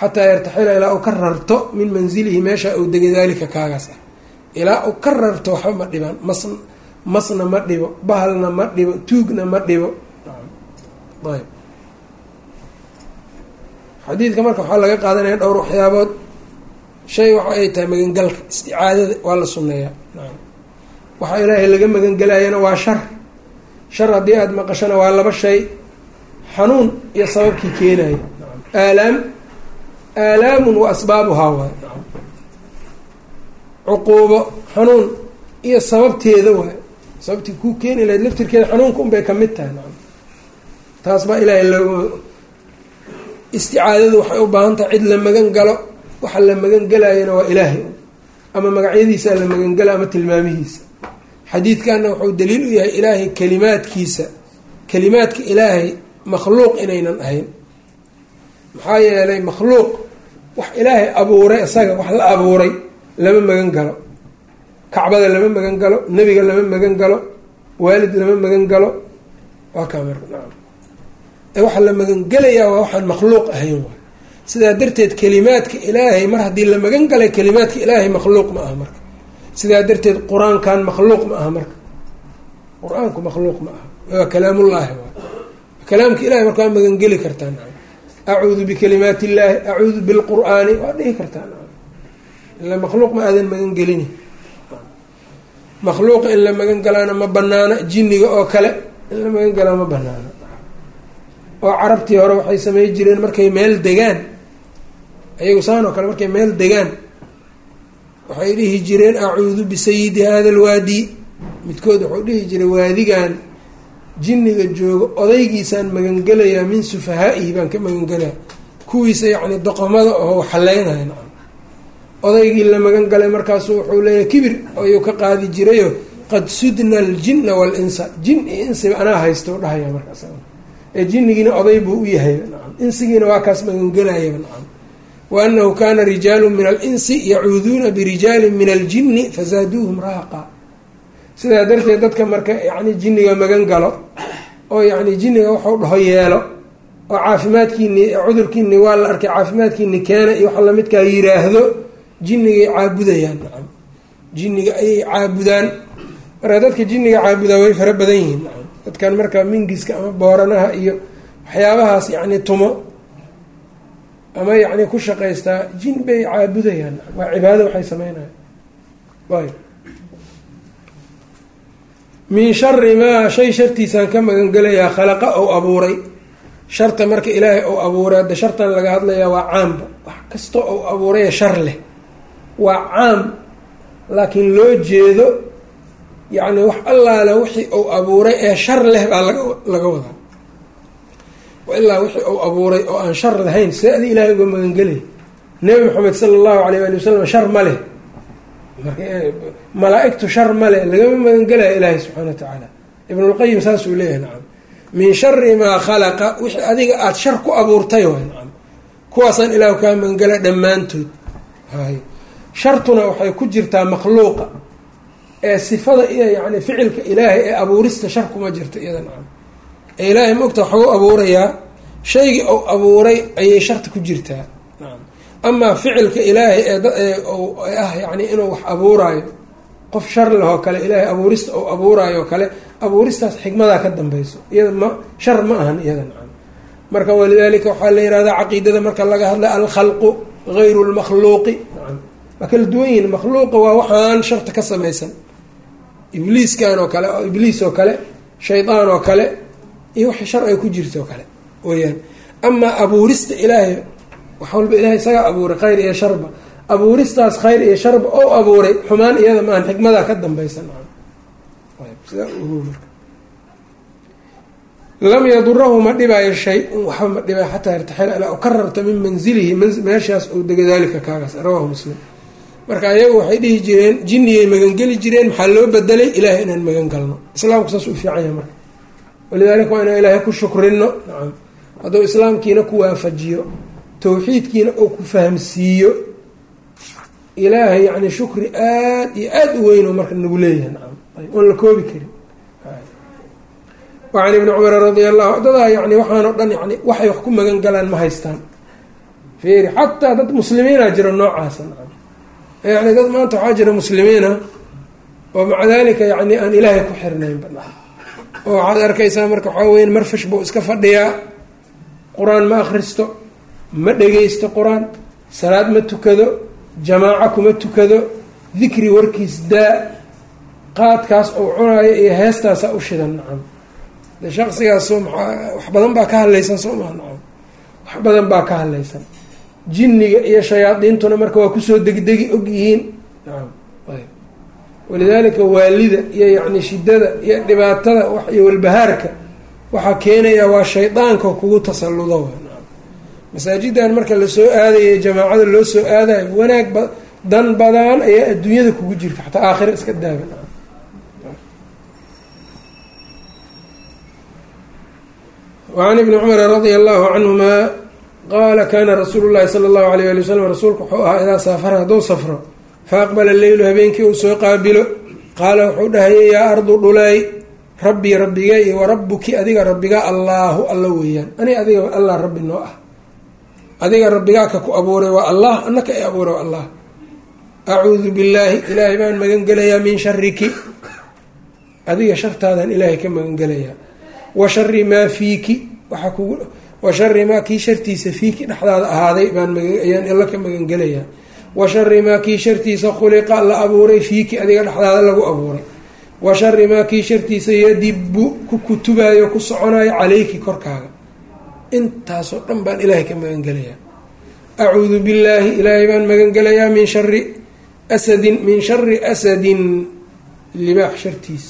xataa yartaxila ilaa uu ka rarto min manzilihi meesha uu degay daalika kaagaas ah. Ilaa uu ka rarto waxba ma dhibaan mas masna ma dhibo bahalna ma dhibo tuugna ma dhibo. Ayb. Xadiidka marka waxaa laga qaadanaya dhowr waxyaabood shay waxa ay tahay magangalka. Isticaadada waa la sunneeyaa waxa ilaahay laga magangelayana waa shar. Shar haddii aada maqashana waa laba shay. Xanuun iyo sababkii keenayo aalaam. Aalaamun wa asbaabuhaa waay cuquubo xanuun iyo sababteeda waay sababtii kuu keeni lahayd laftirkeeda xanuunka unbay ka mid tahay. Taas baa ilaahay loo isticaadadu waxay u baahan tahay cid la magan galo waxa la magan gelayana waa ilaahay. Ama magacyadiisa la magangala ama tilmaamihiisa. Xadiidkanna wuxuu daliil u yahay ilaahay kalimaadkiisa. Kalimaadka ilaahay makhluuq inaynan ahayn. Maxaa yeelay makhluuq wax ilaahay abuuray isaga wax la abuuray lama magan galo. Kacbada lama magan galo nebiga lama magan galo waalid lama magan galo. Waa kaa marka nacam ee waxaa la magangelayaa waa waxaan makhluuq ahayn sidaa darteed kelimaadka ilaahay mar haddii la magan galay kelimaadka ilaahay makhluuq ma aha marka. Sidaa darteed qur'aankan makhluuq ma aha marka. Qur'aanku makhluuq ma aha. Waa kalaamullaahi waay kalaamka ilahay marka waa magangeli kartaa acuudu bikalimaati illaahi acuudu bilqur'aani waa dhihi kartaa ila makhluuq ma aadan magangelini. Makhluuqa in la magan galaana ma banaana jinniga oo kale in la magan galaa ma banaana oo carabtii hore waxay samey jireen markay meel degaan ayagu saan oo kale markay meel degaan waxay dhihi jireen acuudu bisayidi hada alwaadi midkood wuxuu dhihi jiray waadigan jinniga joogo odaygiisaan magangelayaa min sufahaa'ihi baan ka magangelaya kuwiisa yacni doqomada oo xaleynaya nacam. Odaygii la magan galay markaasu wuxuu leeyahay kibir ayuu ka qaadi jirayo qad sudna aljinna waalinsa jin iyo insiba anaa haysta dhahaya markaas. Ee jinnigiina oday buu u yahay nacam. Insigiina waa kaas magangelayaba nacam wa anahu kaana rijaalu min alinsi yacuuduuna birijaalin min aljinni fazaaduuhum raaqa sidaa darteed dadka marka yacni jinniga magan galo oo yacni jinniga waxau dhaho yeelo oo caafimaadkiini cudurkiini waa la arkay caafimaadkiini keena iyo waxa lamidkaa yiraahdo jinnigay caabudayaan nacam. Jinniga ayay caabudaan. Marka dadka jinniga caabudaa way fara badan yihiin nacam. Dadkan marka mingiska ama booranaha iyo waxyaabahaas yacni tumo ama yacni ku shaqaystaa jin bay caabudayaan. Waa cibaado waxay sameynayaan. Ayb min shari maa shay shartiisaan ka magangelayaa khalaqa ou abuuray. Sharta marka ilaahay ou abuuray hadda shartan laga hadlayaa waa caamba wax kasta ou abuuraya shar leh. Waa caam. Laakiin loo jeedo yacni wax allaale wixii uu abuuray ee shar leh baa laga laga wadaa ilaa wixii uu abuuray oo aan shar lahayn see adi ilaahay uga magangelay nebi maxamed sala allahu alayh ali wasalam shar ma leh. Malaa-igtu shar ma leh lagama magangelaya ilaahay subxana wa tacaala ibnulqayim saasuu leeyahay nacam. Min shari maa khalaqa wixii adiga aada shar ku abuurtay waay nacam. Kuwaasaan ilaahu kaa magangela dhammaantood. Hay shartuna waxay ku jirtaa makhluuqa ee sifada iyo yani ficilka ilaahay ee abuurista shar kuma jirta iyada nacam ee ilaahay maogta waxuu abuurayaa shaygii ou abuuray ayay sharta ku jirtaa amaa ficilka ilaahay ee ah yani inuu wax abuuraayo qof shar lehoo kale ilaahay abuurista ou abuuraayo kale abuuristaas xikmadaa ka dambeyso iyada ma shar ma ahan iyada nacam marka walidaalika waxaa la yihahdaa caqiidada marka laga hadla alkhalqu gayru lmakhluuqi waa kala duwan yihiin makhluuqa waa waxaan sharta ka samaysan. Ibliiskan oo kale ibliis oo kale shaydaan oo kale iyo wixii shar ay ku jirto kale weyaan amaa abuurista ilaahay wax walba ilahay isagaa abuuray khayr iyo sharba. Abuuristaas khayr iyo sharba oo abuuray xumaan iyada maahan xikmadaa ka dambeysa lam yadurahu ma dhibaayo shay-un waxba ma dhibaayo xataa yartaxila ilaa u ka rarta min manzilihi meeshaas ou dega daalika kaagaas rawaahu muslim. Marka ayagu waxay dhihi jireen jinniyay magangeli jireen maxaa loo bedelay? Ilaahay inaan magan galno. Islaamku saas u fiican yahay marka walidaalika waa inaan ilaahay ku shukrino nacam. Hadduu islaamkiina ku waafajiyo tawxiidkiina uu ku fahamsiiyo ilaahay yani shukri aada iyo aada u weyn oo marka nagu leeyahay. Nacam. Oon la koobi karin. Wacan ibni cumar radia allahu dadaa yani waxaanoo dhan yani waxay wax ku magan galaan ma haystaan. Fiiri xataa dad muslimiina jira noocaasa nacam. Yani dad maanta waxaa jira muslimiina oo maca dalika yani aan ilaahay ku xirnaynba oo waxaad arkaysaa marka waxaa weya marfash buu iska fadhiyaa. Qur'aan ma akhristo ma dhegeysto qur'aan. Salaad ma tukado jamaaco kuma tukado. Dikri warkiis daa. Qaadkaas ou cunaayo iyo heestaasaa u shidan nacam. De shaksigaas soo wax badan baa ka hadlaysan soo maa nacam. Wax badan baa ka hadlaysan. Jinniga iyo shayaadiintuna marka waa ku soo degdegi og yihiin nacam walidaalika waalida iyo yacni shidada iyo dhibaatada iyo walbahaarka waxaa keenaya waa shaydaanka kugu tasalludo masaajidan marka la soo aadayo jamaacada loo soo aadayo wanaag dan badan ayaa adduunyada kugu jirta xataa aakhira iska nacam wacan ibni cumara radia allahu canhuma qaala kana rasuulu llahi sala allahu alayh ali wasalam rasuulku wuxuu ahaa idaa saafara hadduu safro fa aqbala leylu habeenkii uu soo qaabilo qaala wuxuu dhahayay yaa ardu dhulay rabbii rabbigay wa rabbuki adiga rabbiga allaahu alla weeyaan ani adiga allah rabbi noo ah adiga rabbigaa ka ku abuuray waa allah anaka i abuuray waa allah acuudu billaahi ilaahay baan magan gelayaa min shariki adiga shartaadaan ilaahay ka magan gelayaa wa shari maa fiiki waxa kugu wa shari maa kii shartiisa fiiki dhexdaada ahaaday baan ayaan alla ka magangelayaa wa shari maa kii shartiisa khuliqa la abuuray fiiki adiga dhexdaada lagu abuuray. Wa shari maa kii shartiisa yadibu ku kutubaayo ku soconayo caleyki korkaaga. Intaasoo dhan baan ilaahay ka magangelayaa. Acuudu billaahi ilaahay baan magangelayaa min shari asadin min shari asadin libaax shartiis.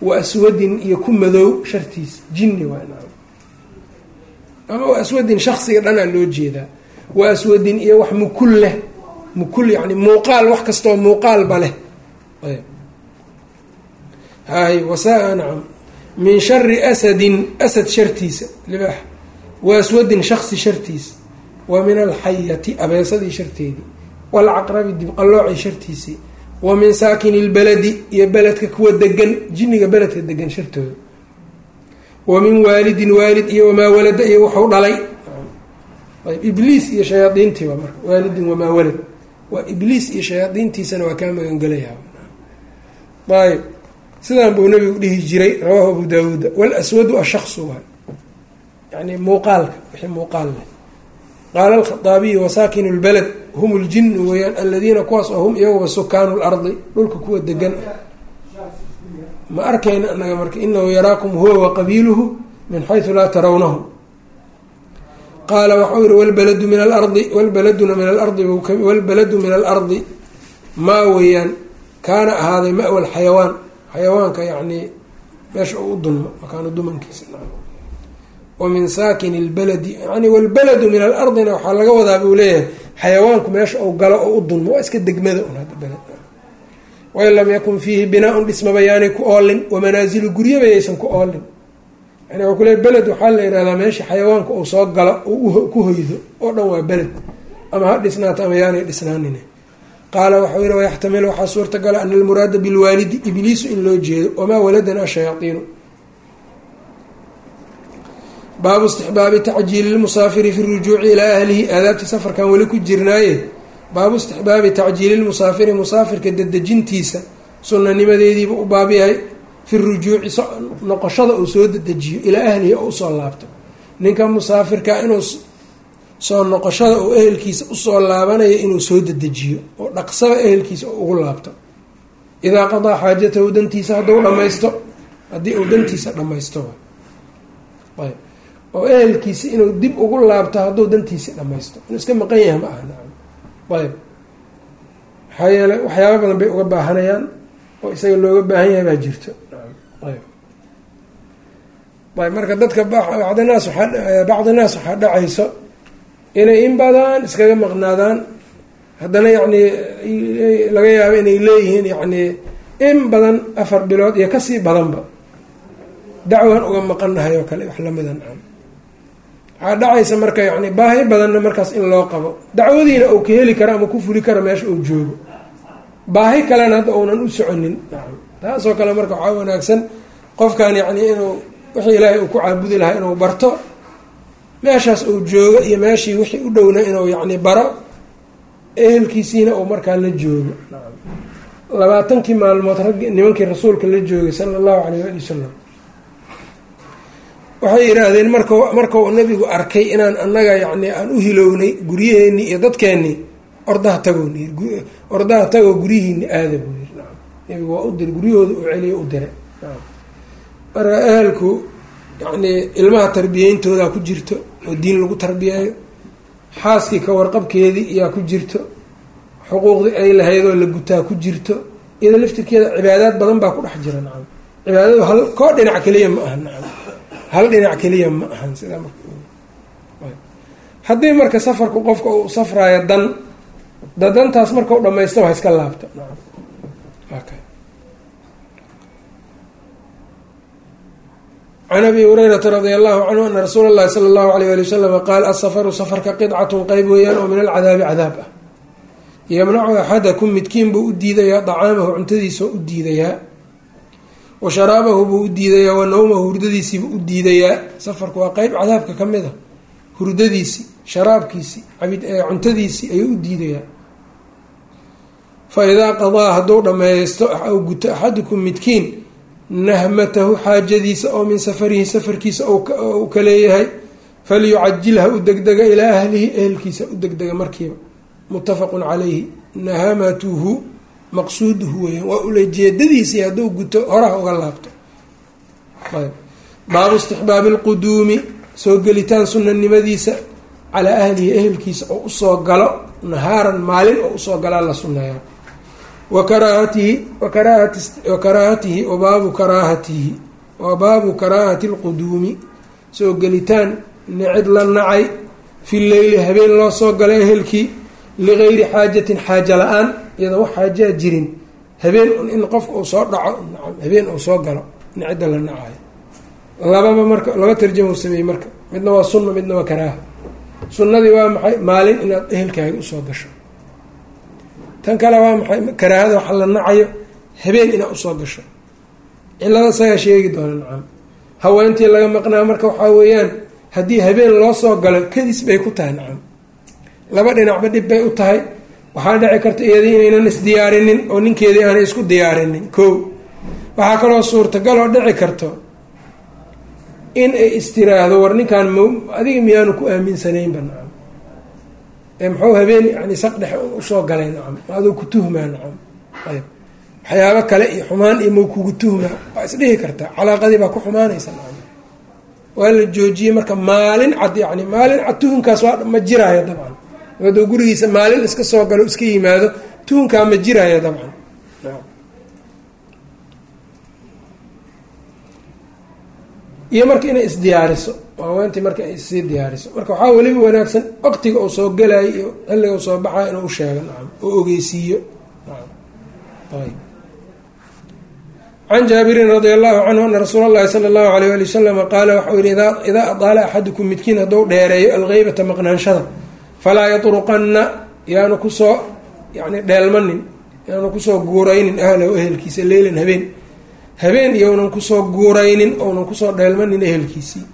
Wa aswadin iyo ku madow shartiis. Jinni waa ama wa aswadin shaksiga dhanaa loo jeedaa. Wa aswadin iyo wax mukul leh mukul yani muuqaal wax kastoo muuqaalba leh. Hay wasaa nacam min shari asadin asad shartiisa libaax. Wa aswadin shaksi shartiisa. Wa min alxayati abeesadii sharteedii. Walcaqrabi dibqallooci shartiisii. Wa min saakini lbaladi iyo beledka kuwa degan jinniga beledka degan shartooda. Wa min waalidin waalid iyo wamaa walada iyo waxu dhalay. Ayb. Ibliis iyo shayaadiintii marka. Waalidin wamaa walad waa ibliis iyo shayaadiintiisana waa kaa magangelaya ayb sidaan buu nabigu dhihi jiray rawaahu abu daawuuda walaswadu ashaksu waay yani muuqaalka wixii muuqaal leh. Qaala alkhaaabiyu wasaakin lbalad hum ljinu weyaan aladiina kuwaas oo hum iyaguba sukaanu lardi dhulka kuwa degan ma arkayna anaga marka inahu yaraakum huwa waqabiiluhu min xaysu laa tarawnahu qaala waxau yihi wlbaladu min alardi wlbaladuna min alardi walbaladu min alardi maa weeyaan kaana ahaaday mawa alxayawaan xayawaanka yacnii meesha u dunmo makaanu dumankiisa wa min saakin lbaladi yani walbaladu min alardina waxaa laga wadaa buu leeyahay xayawaanku meesha uu galo oo u dunmo waa iska degmada un hadda beled wain lam yakun fiihi binaa-un dhismaba yaanay ku oolin wamanaazilu guryaba yaysan ku oolin yani waa kule beled waxaa la yihahdaa meesha xayawaanka uu soo galo ku hoydo oo dhan waa beled. Ama ha dhisnaato ama yaanay dhisnaanin qaala waxau yihi wayaxtamilu waxaa suurtagala ana almuraada bilwaalidi ibliisu in loo jeedo wamaa waladana ashayaaiinu baabu istixbaabi tacjiili lmusaafiri fi rujuuci ilaa ahlihi aadaabta safarkan weli ku jirnaaye. Baabu istixbaabi tacjiili lmusaafiri musaafirka dedejintiisa sunanimadeediiba u baab yahay fi rujuuci noqoshada uu soo dedejiyo ilaa ahlihi oo u soo laabto. Ninka musaafirka inuu soo noqoshada uu ehelkiisa u soo laabanayo inuu soo dedejiyo oo dhaqsaba ehelkiisa ugu laabto. Idaa qadaa xaajatahu dantiisa hadduu dhamaysto haddii uu dantiisa dhamaysto ayb. Oo ehelkiisa inuu dib ugu laabto hadduu dantiisi dhamaysto inuu iska maqan yahay ma aha ayb. Maxaa yeele waxyaaba badan bay uga baahanayaan oo isaga looga baahan yahay baa jirto marka dadka bacdinaas waaa bacdi naas waxaa dhacayso inay in badan iskaga maqnaadaan. Haddana yacni laga yaabo inay leeyihiin yacni in badan afar bilood iyo ka sii badanba. Dacwan uga maqannahay oo kale wax lamida nacam. Waxaa dhacaysa marka yani baahi badanna markaas in loo qabo. Dacwadiina uu ka heli karo ama ku fuli karo meesha uu joogo. Baahi kalena hadda uunan u soconin taasoo kale marka waxaa wanaagsan qofkan yacni inuu wixii ilaahay uu ku caabudi lahaa inuu barto. Meeshaas uu joogo iyo meeshii wixii u dhowna inuu yacni baro ehelkiisiina uu markaa la joogo. Labaatankii maalmood raggi nimankii rasuulka la joogay sala allahu caleyh waali wasalam waxay yidhaahdeen marka markau nabigu arkay inaan annaga yacni aan u hilownay guryaheennii iyo dadkeennii ordaha tagow ordaha tagoo guryihiini aada buu yiri nabigu waa u diray guryahooda u celiyo u diray marka ehelku yacni ilmaha tarbiyeyntoodaa ku jirto oo diin lagu tarbiyeeyo xaaskii ka warqabkeedii iyaa ku jirto xuquuqdii ay lahaydoo la gutaa ku jirto iyada laftirkeeda cibaadaad badan baa ku dhex jira nacam. Cibaadadu hal koo dhinac keliya ma aha nacam. Hal dhinac keliya ma ahan sidaa marka haddii marka safarku qofka uu safraayo dan da dantaas marka u dhamaysto waa iska laabto nacam can abi hurayrata radia allahu canhu ana rasuula اllahi sala اllahu alayh ali wasalama qaal asafaru safarka qidcatun qeyb weeyaan oo min alcadaabi cadaab ah yamnacu axadakum midkiin buu u diidayaa dacaamahu cuntadiisa u diidayaa wa sharaabahu buu u diidayaa wa nawmahu hurdadiisiibuu u diidayaa safarku waa qeyb cadaabka ka mid a hurdadiisii sharaabkiisii cuntadiisii ayuu u diidayaa fa idaa qadaa hadduu dhammaysto guto axadukum midkiin nahmatahu xaajadiisa oo min safarihi safarkiisa uu ka leeyahay falyucajilha u degdega ilaa ahlihi ehelkiisa u degdega markiiba. Muttafaqun calayhi. Nahamatuhu maqsuuduhu weeyaan. Waa ulajeedadiisii hadduu guto horaha uga laabto. Baabu istixbaabi alquduumi soo gelitaan sunanimadiisa calaa ahlihi ehelkiisa oo u soo galo nahaaran maalin oo u soo galaa la sunneeyaa wa karaahatihi wa karaahatihi wa baabu karaahati alquduumi soo gelitaan nicid la nacay fi leyli habeen loo soo galo ehelkii ligayri xaajatin xaaja la'aan iyadoo wax xaajaa jirin habeen in qofka uu soo dhaco habeen uu soo galo nicida la nacayo lababa marka laba tarjama u sameeyey marka midna waa sunna midna waa karaaha sunnadii waa maxay maalin inaad ehelkaaga u soo gasho tan kale waa maxay? Karaahada waxa la nacayo habeen inaad u soo gasho. Cilada isagaa sheegi doona nacam. Haweentii laga maqnaa marka waxaa weeyaan haddii habeen loo soo galo kadis bay ku tahay nacam. Laba dhinacba dhib bay u tahay. Waxaa dhici karta iyadii inaynan isdiyaarinin oo ninkeedii aanay isku diyaarinin ko waxaa kaloo suurtagaloo dhici karto in ay istiraahdo war ninkaan m adiga miyaanu ku aaminsanaynba nacam muxuu habeen yani saq dhexe u soo galay nacam. Aduu ku tuhmaa nacam. Ayb waxyaabo kale iyo xumaan iyo mau kugu tuhmaa waa isdhihi kartaa calaaqadii baa ku xumaanaysa nacam. Waa la joojiyey marka maalin cad yani maalin cad tuhunkaas waa ma jiraayo dabcan. Aduu gurigiisa maalin iska soo galo iska yimaado tuhunkaa ma jiraayo dabcan. Iyo marka inay isdiyaariso haweentii marka ay sii diyaariso. Marka waxaa weliba wanaagsan waqtiga uu soo galayo iyo xilliga uu soo baxayo inuu usheego nacam oo ogeysiiyo. Can jaabirin radia allahu canhu ana rasuula allahi sala allahu alayh ali wasalama qaala waxau yihi idaa adaala axadukum midkiin hadduu dheereeyo algeybata maqnaanshada falaa yatruqanna yaanu ku soo yani dheelmanin yaanu ku soo guuraynin ahlahu ehelkiisa leylan habeen. Habeen iyounan ku soo guuraynin ounan ku soo dheelmanin ehelkiisii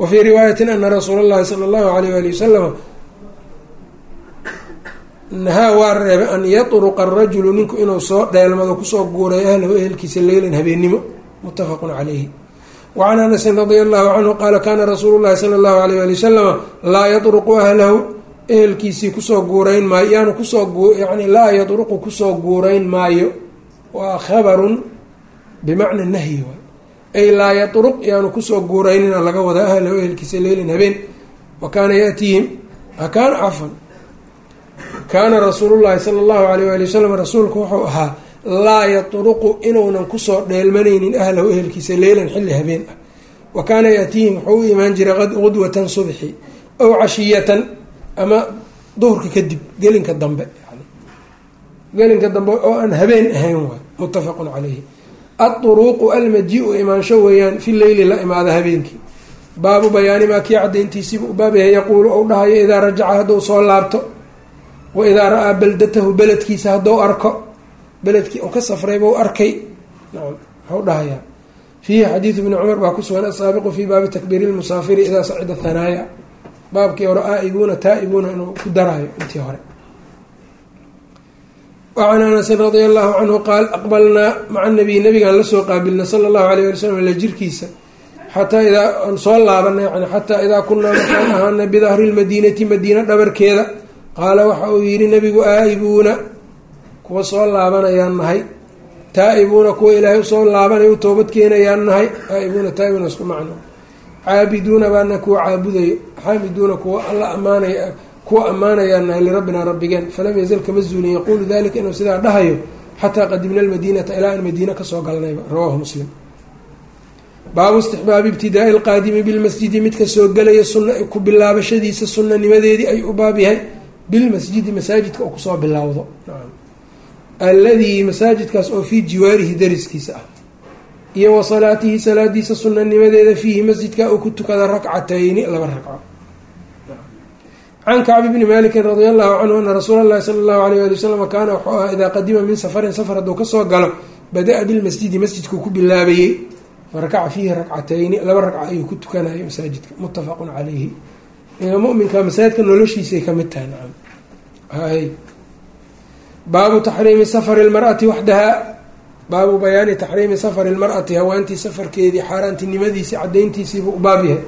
wa fii riwaayatin ana rasuula allahi sala allahu alayh ali wasalama nahaa waa reebay an yatruqa arajulu ninku inuu soo dheelmado ku soo guuray ahlahu ehelkiisa leylan habeennimo muttafaqun calayhi wacan anasin radia allahu canhu qaala kaana rasuulu llahi sala allahu alayh ali wasalama laa yatruqu ahlahu ehelkiisii ku soo guurayn maayo yaanu ku soo yani laa yatruqu ku soo guurayn maayo. Waa khabarun bimacna nahyi ay laa yatruq yaanu ku soo guuraynina laga wadaa ahlahu ehelkiisa leylan habeen wa kaana yatiihim akaana cafan kaana rasuulullahi sala allahu alayh ali wasalam rasuulku wuxuu ahaa laa yatruqu inuunan ku soo dheelmanaynin ahlahu ehelkiisa leylan xilli habeen ah. Wa kaana yaatiihim wuxuu u imaan jiray qudwatan subxi aw cashiyatan ama duhurka kadib gelinka dambe gelinka dambe oo aan habeen ahayn waay muttafaqun calayhi aduruuqu almaji-u imaansho weeyaan fi leyli la imaada habeenkii baabu bayaani maa kii u yahay yaquulu ou dhahayo idaa rajaca hadduu soo laabto wa idaa ra'aa beldatahu beledkiisa hadduu arko beledkii uu ka safraybau arkay waxau dhahayaa fiihi xadiidu bni cumar baa ku sugan asaabiqu fii baabi takbiiri lmusaafiri idaa sacida thanaaya baabkii hore aa-ibuuna taa-ibuuna inuu ku daraayo intii hore wacan anasin radia allahu canhu qaal aqbalnaa maca nabiy nabigaan la soo qaabilna sala allahu alayh ali slam la jirkiisa xataa idaa aan soo laabanay yani xataa idaa kunaa markaan ahaana bidahri lmadiinati madiina dhabarkeeda qaala waxa uu yidhi nabigu aa-ibuuna kuwa soo laabanayaan nahay taa-ibuuna kuwa ilaahay u soo laabanay u toobad keenayaan nahay aa-ibuuna taa-ibuuna isku macno caabiduuna baana kuwa caabudayo xaamiduuna kuwa alla ammaanay kuwa ammaanayaan nahay lirabbina rabbigeen. Falam yazal kama zuulin yaquulu dalika inuu sidaa dhahayo xataa qadimna almadiinata ilaa aan madiine ka soo galnayba. Rawaahu muslim. Baabu istixbaabi ibtidaai lqaadimi bilmasjidi midka soo gelaya sunna ku bilaabashadiisa sunanimadeedii ay u baab yahay bilmasjidi masaajidka oo ku soo bilowdo alladii masaajidkaas oo fii jiwaarihi dariskiisa ah. Iyo wa salaatihi salaadiisa sunanimadeeda fiihi masjidka uu ku tukada rakcatayni laba ragco can kacbi bni malikin radi allahu canhu ana rasuula llahi sala allahu alayh ali wasalam kaana wuxuu ahaa idaa qadima min safarin safar hadduu ka soo galo bada-a bilmasjidi masjidkuu ku bilaabayey farakaca fiihi rakcatayni laba ragca ayuu ku tukanayo masaajidka muttafaqun calayhi muminka masaajidka noloshiisay ka mid tahay nacam. Hay. Baabu taxriimi safari lmar'ati waxdahaa baabu bayaani taxriimi safari lmar'ati haweentii safarkeedii xaaraantinimadiisii cadayntiisiibuu baab yahay.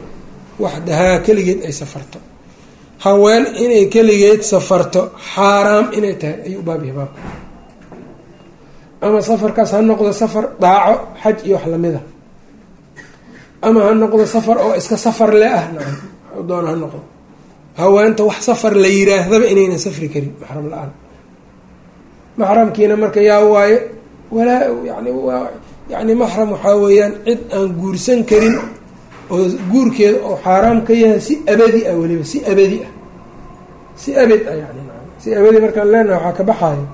Waxdahaa keligeed ay safarto haween inay keligeed safarto xaaraam inay tahay ayuu u baab yahay baabka. Ama safarkaas ha noqdo safar daaco xaj iyo wax la mid a ama ha noqdo safar oo iska safar le ah nacam doona ha noqdo. Haweenta wax safar la yiraahdaba inaynan safri karin maxram la'aan. Maxramkiina marka yaa waaye walaa yani waa yani maxram waxaa weeyaan cid aan guursan karin oo guurkeeda oo xaaraam ka yahay si abadi ah weliba si abadi ah. Si abad ah yani si abadi markaan leenahay waxaa ka baxaayo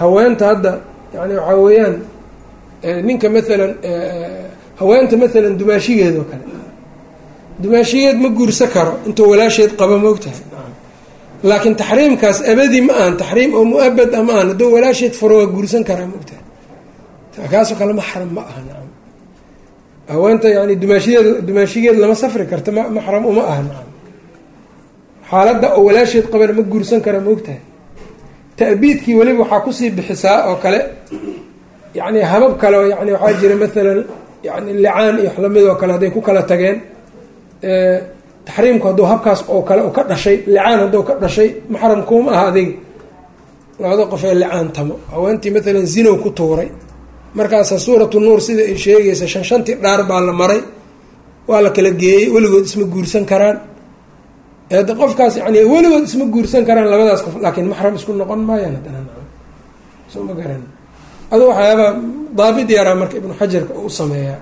haweenta hadda yani waxaa weeyaan ninka maalan haweenta maalan dumaashigeed oo kale. Dumaashigeed ma guursa karo intuu walaasheed qabo moogtahay laakiin taxriimkaas abadi ma ahan taxriim oo mu'abad ah ma ahan. Hadduu walaasheed furo waa guursan karaa moogtahay kaasoo kale maxram ma aha haweenta yani dumaashigeed dumaashigeed lama safri karta ma maxram uma aha nacam xaaladda oo walaasheed qabana ma guursan kara moogtahay ta'biidkii weliba waxaa ku sii bixisaa oo kale yani habab kale yani waxaa jira maalan yani licaan iyo wax oo kale hadday ku kala tageen. Taxriimku hadduu habkaas oo kale ka dhashay licaan hadduu ka dhashay maxram kuuma aha adiga. Labada qof ee licaan tamo. Haweentii maalan zinow ku tuuray markaasa suuratu nuur sida ay sheegaysa shan shantii dhaar baa la maray. Waa la kala geeyey weligood isma guursan karaan. De qofkaas yani weligood isma guursan karaan labadaas qof laakiin maxram isku noqon maayaan haddana. Soo ma garan. Adu waxyaaba daabit yaraa marka ibnu xajarka u sameeyaa.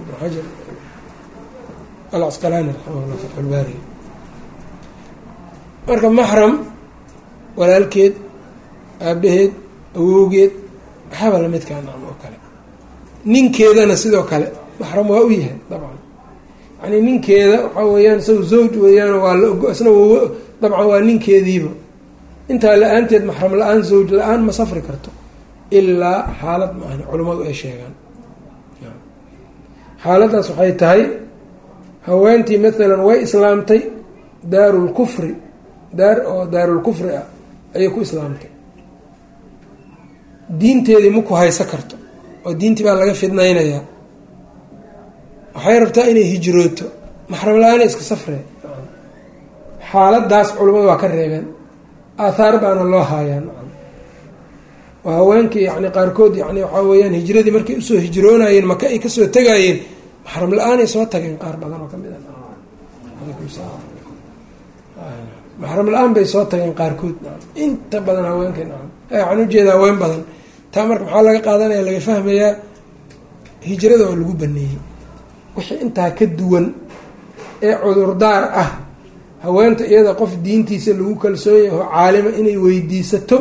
Ibnu xajar alcasqalaani raximahullah fatxulbaari marka maxram walaalkeed aabaheed awowgeed waxaaba lamidkaa nacam oo kale. Ninkeedana sidoo kale maxram waa u yahay dabcan. Yani ninkeeda waxaa weeyaan isaga zawj weeyaan waa la ogo isna dabcan waa ninkeediiba. Intaa la'aanteed maxram la'aan zawj la'aan ma safri karto ilaa xaalad ma ahni culimmadu ay sheegaan. Xaaladdaas waxay tahay haweentii maalan way islaamtay daarulkufri daar oo daarulkufri ah ayay ku islaamtay diinteedii maku hayso karto oo diintii baa laga fidnaynayaa waxay rabtaa inay hijrooto. Maxram la'aana iska safree xaaladaas culimmadu waa ka reebeen. Aathaar baana loo haayaa nacam oo haweenkii yani qaarkood yani waxaa weyaan hijradii markay u soo hijroonayeen maka ay ka soo tegaayeen maxram la'aanay soo tageen qaar badan oo ka mid maxram la'aan bay soo tageen qaarkood. Inta badan haweenka nacam waxaan ujeeda haween badan taa marka maxaa laga qaadanaya laga fahmayaa hijrada oo lagu baneeyey. Wixii intaa ka duwan ee cudurdaar ah haweenta iyada qof diintiisa lagu kalsoon yaho caalima inay weydiisato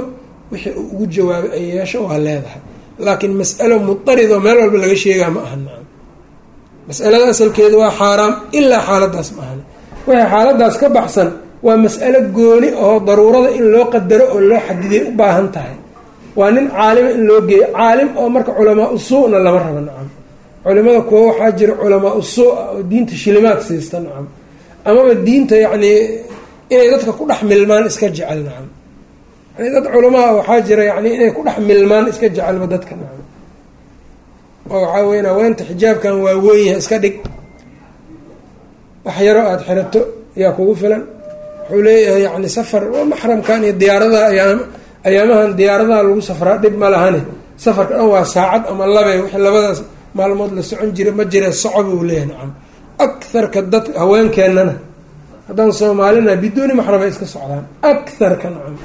wixii uu ugu jawaabay ay yeesho waa leedahay. Laakiin mas'alo mudaridoo meel walba laga sheegaa ma aha nacam masalada asalkeeda waa xaaraam ilaa xaaladaas ma ahani wixii xaaladaas ka baxsan waa mas'alo gooni oo daruurada in loo qadaro oo loo xadiday u baahan tahay waa nin caalima in loo geeyo. Caalim oo marka culamaa usuuna lama rabo nacam. Culimada kuwa waxaa jira culamaa usuu oo diinta shilimaad siista nacam. Amaba diinta yacnii inay dadka ku dhex milmaan iska jecel nacam. Yani dad culamaa waxaa jira yani inay ku dhex milmaan iska jecelba dadka nacam. Oo waxaa weyan haweenta xijaabkan waa weynyahay iska dhig. Wax yaro aada xirato yaa kugu filan. Wuxuu leeyahay yani safar maxramkan iyo diyaaradaha ayaam ayaamahan diyaaradaha lagu safraa dhib ma lahane safarka dhan waa saacad ama labe wixii labadaas maalmood la socon jira ma jire soco buu leeyahay. Nacam. Aktharka dad haweenkeennana haddaan soomaalina biduuni maxrama iska socdaan. Aktharka nacam.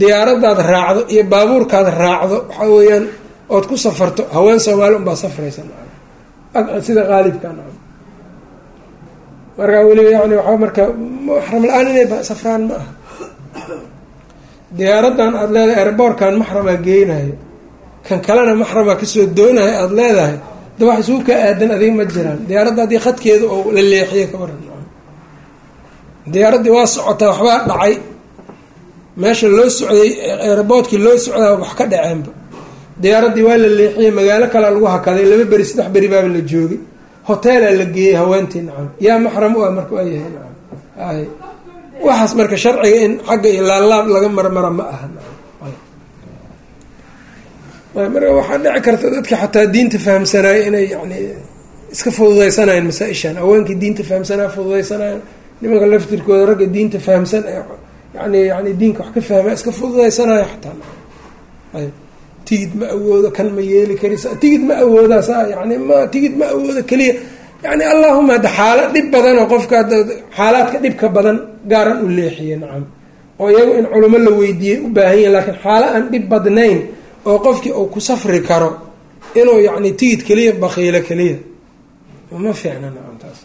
Diyaaradaad raacdo iyo baabuurkaad raacdo waxaa weeyaan ood ku safarto haween soomaali unbaa safraysa nacam. Sida qaalibka nacam. Markaa weliba yani waxaa marka maxram la'aan inay safraan ma aha diyaaradan aada leedahay airboorkan maxramaa geynayo kan kalena maxramaa ka soo doonayo aada leedahay da wax isugu kaa aadan adiga ma jiraan. Diyaaradda haddii khadkeeda oo la leexiye ka waran diyaaraddii waa socotaa waxbaa dhacay. Meesha loo socday airboortkii loo socdaa wax ka dhaceenba diyaaraddii waa la leexiyey magaalo kalea lagu hakaday laba beri saddex beri baaba la joogay. Hoteelaa la geeyey haweentii nacam. Yaa maxram u ah marka waa yahay nacam waxaas marka sharciga in xagga iyo laalaab laga marmara ma aha. Marka waxaa dhici karta dadka xataa diinta fahamsanaayo inay yani iska fududeysanayan masaa-ishan haweenkii diinta fahamsanaya fududeysanayan nimanka laftirkooda ragga diinta fahamsan yani yani diinka wax ka fahma iska fududeysanayo xataa. Ayb. Tigid ma awoodo kan ma yeeli karisa tigid ma awooda saa yani ma tigid ma awoodo keliya yani allahuma hadda xaalo dhib badan oo qofka xaalaadka dhibka badan gaaran u leexiye nacam. Oo iyagu in culimo la weydiiyey u baahan yahin lakiin xaalo aan dhib badnayn oo qofkii uu ku safri karo inuu yani tigid keliya bakiilo keliya. Ma fiicna nacam taas.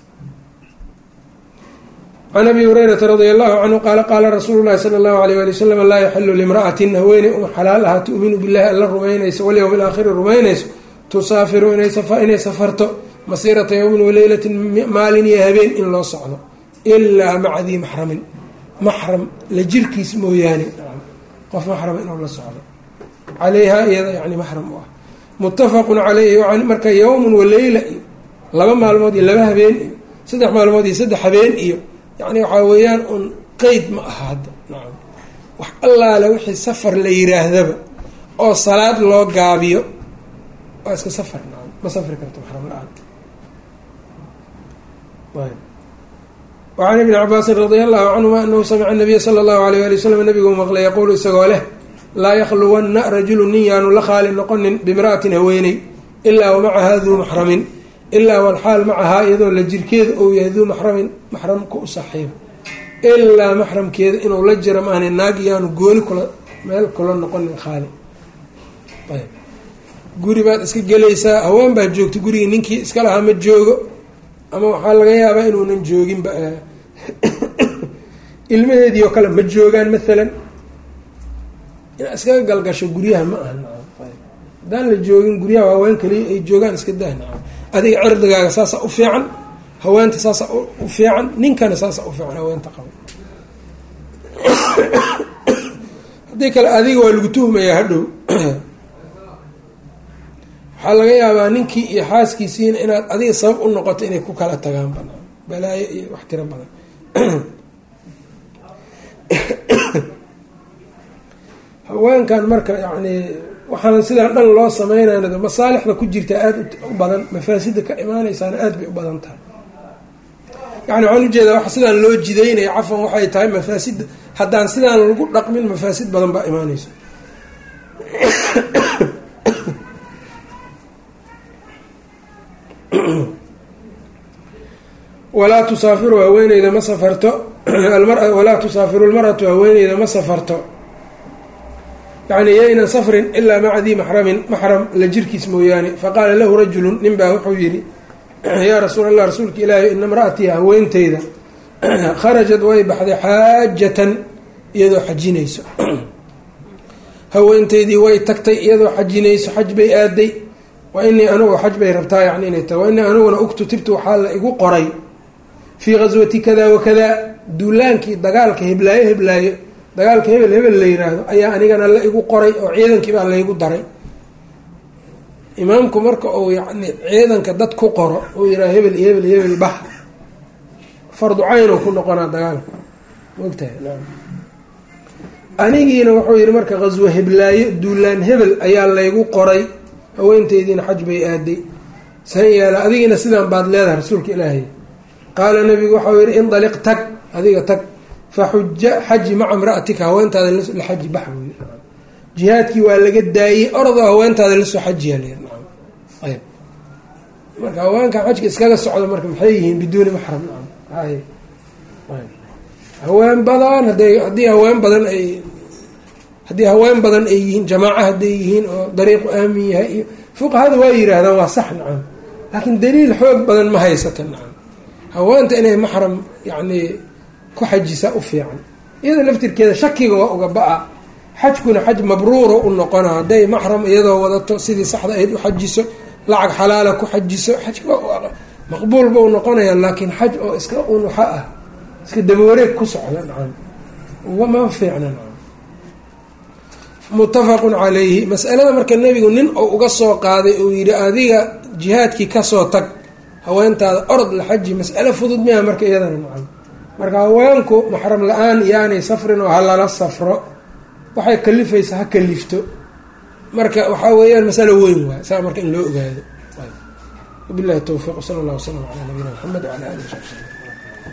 Can abi hurayrata radia allahu canhu qaala qaala rasuulu llahi sala allahu alayh wali wasalam laa yaxilu limra'atin haweeney uma xalaal aha tu'minu billahi alla rumaynayso walyowmi alaakhiri rumaynayso tusaafiru inay safarto masiirata yowmin waleylatin maalin iyo habeen in loo socdo ilaa maca dii maxramin maxram la jirkiis mooyaane qof maxrama inuu la socdo caleyhaa iyada yani maxram u ah muttafaqun caleyhi marka yowmun waleyla iyo laba maalmood iyo laba habeen iyo saddex maalmood iyo saddex habeen iyo yani waxaa weeyaan un qeyd ma aha hadda nacam wax allaale wixii safar la yiraahdaba oo salaad loo gaabiyo waa iska safar nacam ma safri karto maxram la'aan wacan ibni cabaasin radia allahu canhuma anahu samica nabiya sala allahu alayh ali wasalam nabigu maqlay yaquulu isagoo leh laa yakhluwanna rajulu nin yaanu la khaali noqonin bimra'atin haweeney ilaa wamacahaa duu maxramin ilaa walxaal macahaa iyadoo la jirkeeda ou yahay duu maxramin maxramka u saxiib ilaa maxramkeeda inuu la jiro maana naag yaanu gooni kula meel kula noqonin khaali guri baad iska gelaysaa haween baad joogta gurigii ninkii iska lahaa ma joogo ama waxaa laga yaabaa inuunan jooginba ilmaheedii oo kale ma joogaan maalan inaad iskaga galgasho guryaha ma aha haddaan la joogin guryaha haween kaliya ay joogaan iska dah adiga cirdigaaga saasa u fiican haweenta saasa u fiican ninkana saasa u fiican haweenta qaba haddii kale adiga waa lagu tuhmayaa hadhow waxaa laga yaabaa ninkii iyo xaaskiisiina inaad adiga sabab u noqoto inay ku kala tagaan banaan balaayo iyo wax tiro badan. Haweenkan marka yacni waxaan sidaa dhan loo sameynayna masaalixda ku jirta aada u badan mafaasida ka imaaneysaana aada bay u badan tahay. Yani waxaan u jeedaa wax sidaan loo jidaynaya cafan waxay tahay mafaasida. Haddaan sidaan lagu dhaqmin mafaasid badan baa imaaneysa walaa tusaafiru haweeneyda ma safarto. Walaa tusaafiru lmaratu haweeneyda ma safarto. Yani yaynan safrin ilaa maca dii maxramin maxram la jirkiis mooyaane. Faqaala lahu rajulun nin baa wuxuu yidhi yaa rasuul allah rasuulka ilaahi ina mra'atii haweenteyda kharajad way baxday xaajatan iyadoo xajinayso. Haweenteydii way tagtay iyadoo xajinayso xaj bay aaday wa inii anugu xaj bay rabtaa yani inay tahay. Wa inii aniguna uktutibtu waxaa la igu qoray fii gaswati kada wakada duulaankii dagaalka heblaayo heblaayo dagaalka hebel hebel la yiraahdo ayaa anigana la igu qoray oo ciidankii baa laygu daray. Imaamku marka uu yani ciidanka dad ku qoro uu yihahdo hebel hebel hebel bax. Fardu caynoo ku noqonaa dagaalka maogtahay anigiina wuxuu yihi marka qaswo heblaayo duulaan hebel ayaa laygu qoray haweenteydiina xaj bay aaday. San yeela adigina sidaan baad leedahay rasuulka ilaahay qaala nabigu waxau yihi indaliq tag adiga tag. Faxuja xaji maca imra'atika haweentaada la xaji bax buu yii jihaadkii waa laga daayey orodoo haweentaada la soo xajiya ayb marka haweenka xajka iskaga socdo marka maxay yihiin? Biduuni maxram haween badan haday haddii haween badan ay haddii haween badan ay yihiin jamaaca hadday yihiin oo dariiqu aamin yahay iyo fuqahada waa yiraahdaan waa sax nacam laakiin daliil xoog badan ma haysata nacam haweenta inay maxram yacni ku xajisa u fiican. Iyada laftirkeeda shakiga waa uga ba'a. Xajkuna xaj mabruuro u noqona. Hadday maxram iyadoo wadato sidii saxda ahayd u xajiso lacag xalaala ku xajiso xajka maqbuul ba u noqonaya laakiin xaj oo iska unuxa ah iska dabawareeg ku socda nacam. Ma fiicna muttafaqun calayhi. Masalada marka nebigu nin oo uga soo qaaday uu yidhi adiga jihaadkii ka soo tag haweentaada orod la xaji mas'alo fudud miha marka iyadana nacam marka haweenku maxram la'aan yaanay safrin oo halala safro waxay kalifaysa ha kalifto. Marka waxaa weeyaan masalo weyn waay saa marka in loo ogaado. Wabilahi towfiiq sala allah wasalam calaa nabiyina maxamed wala alihi wasabi slm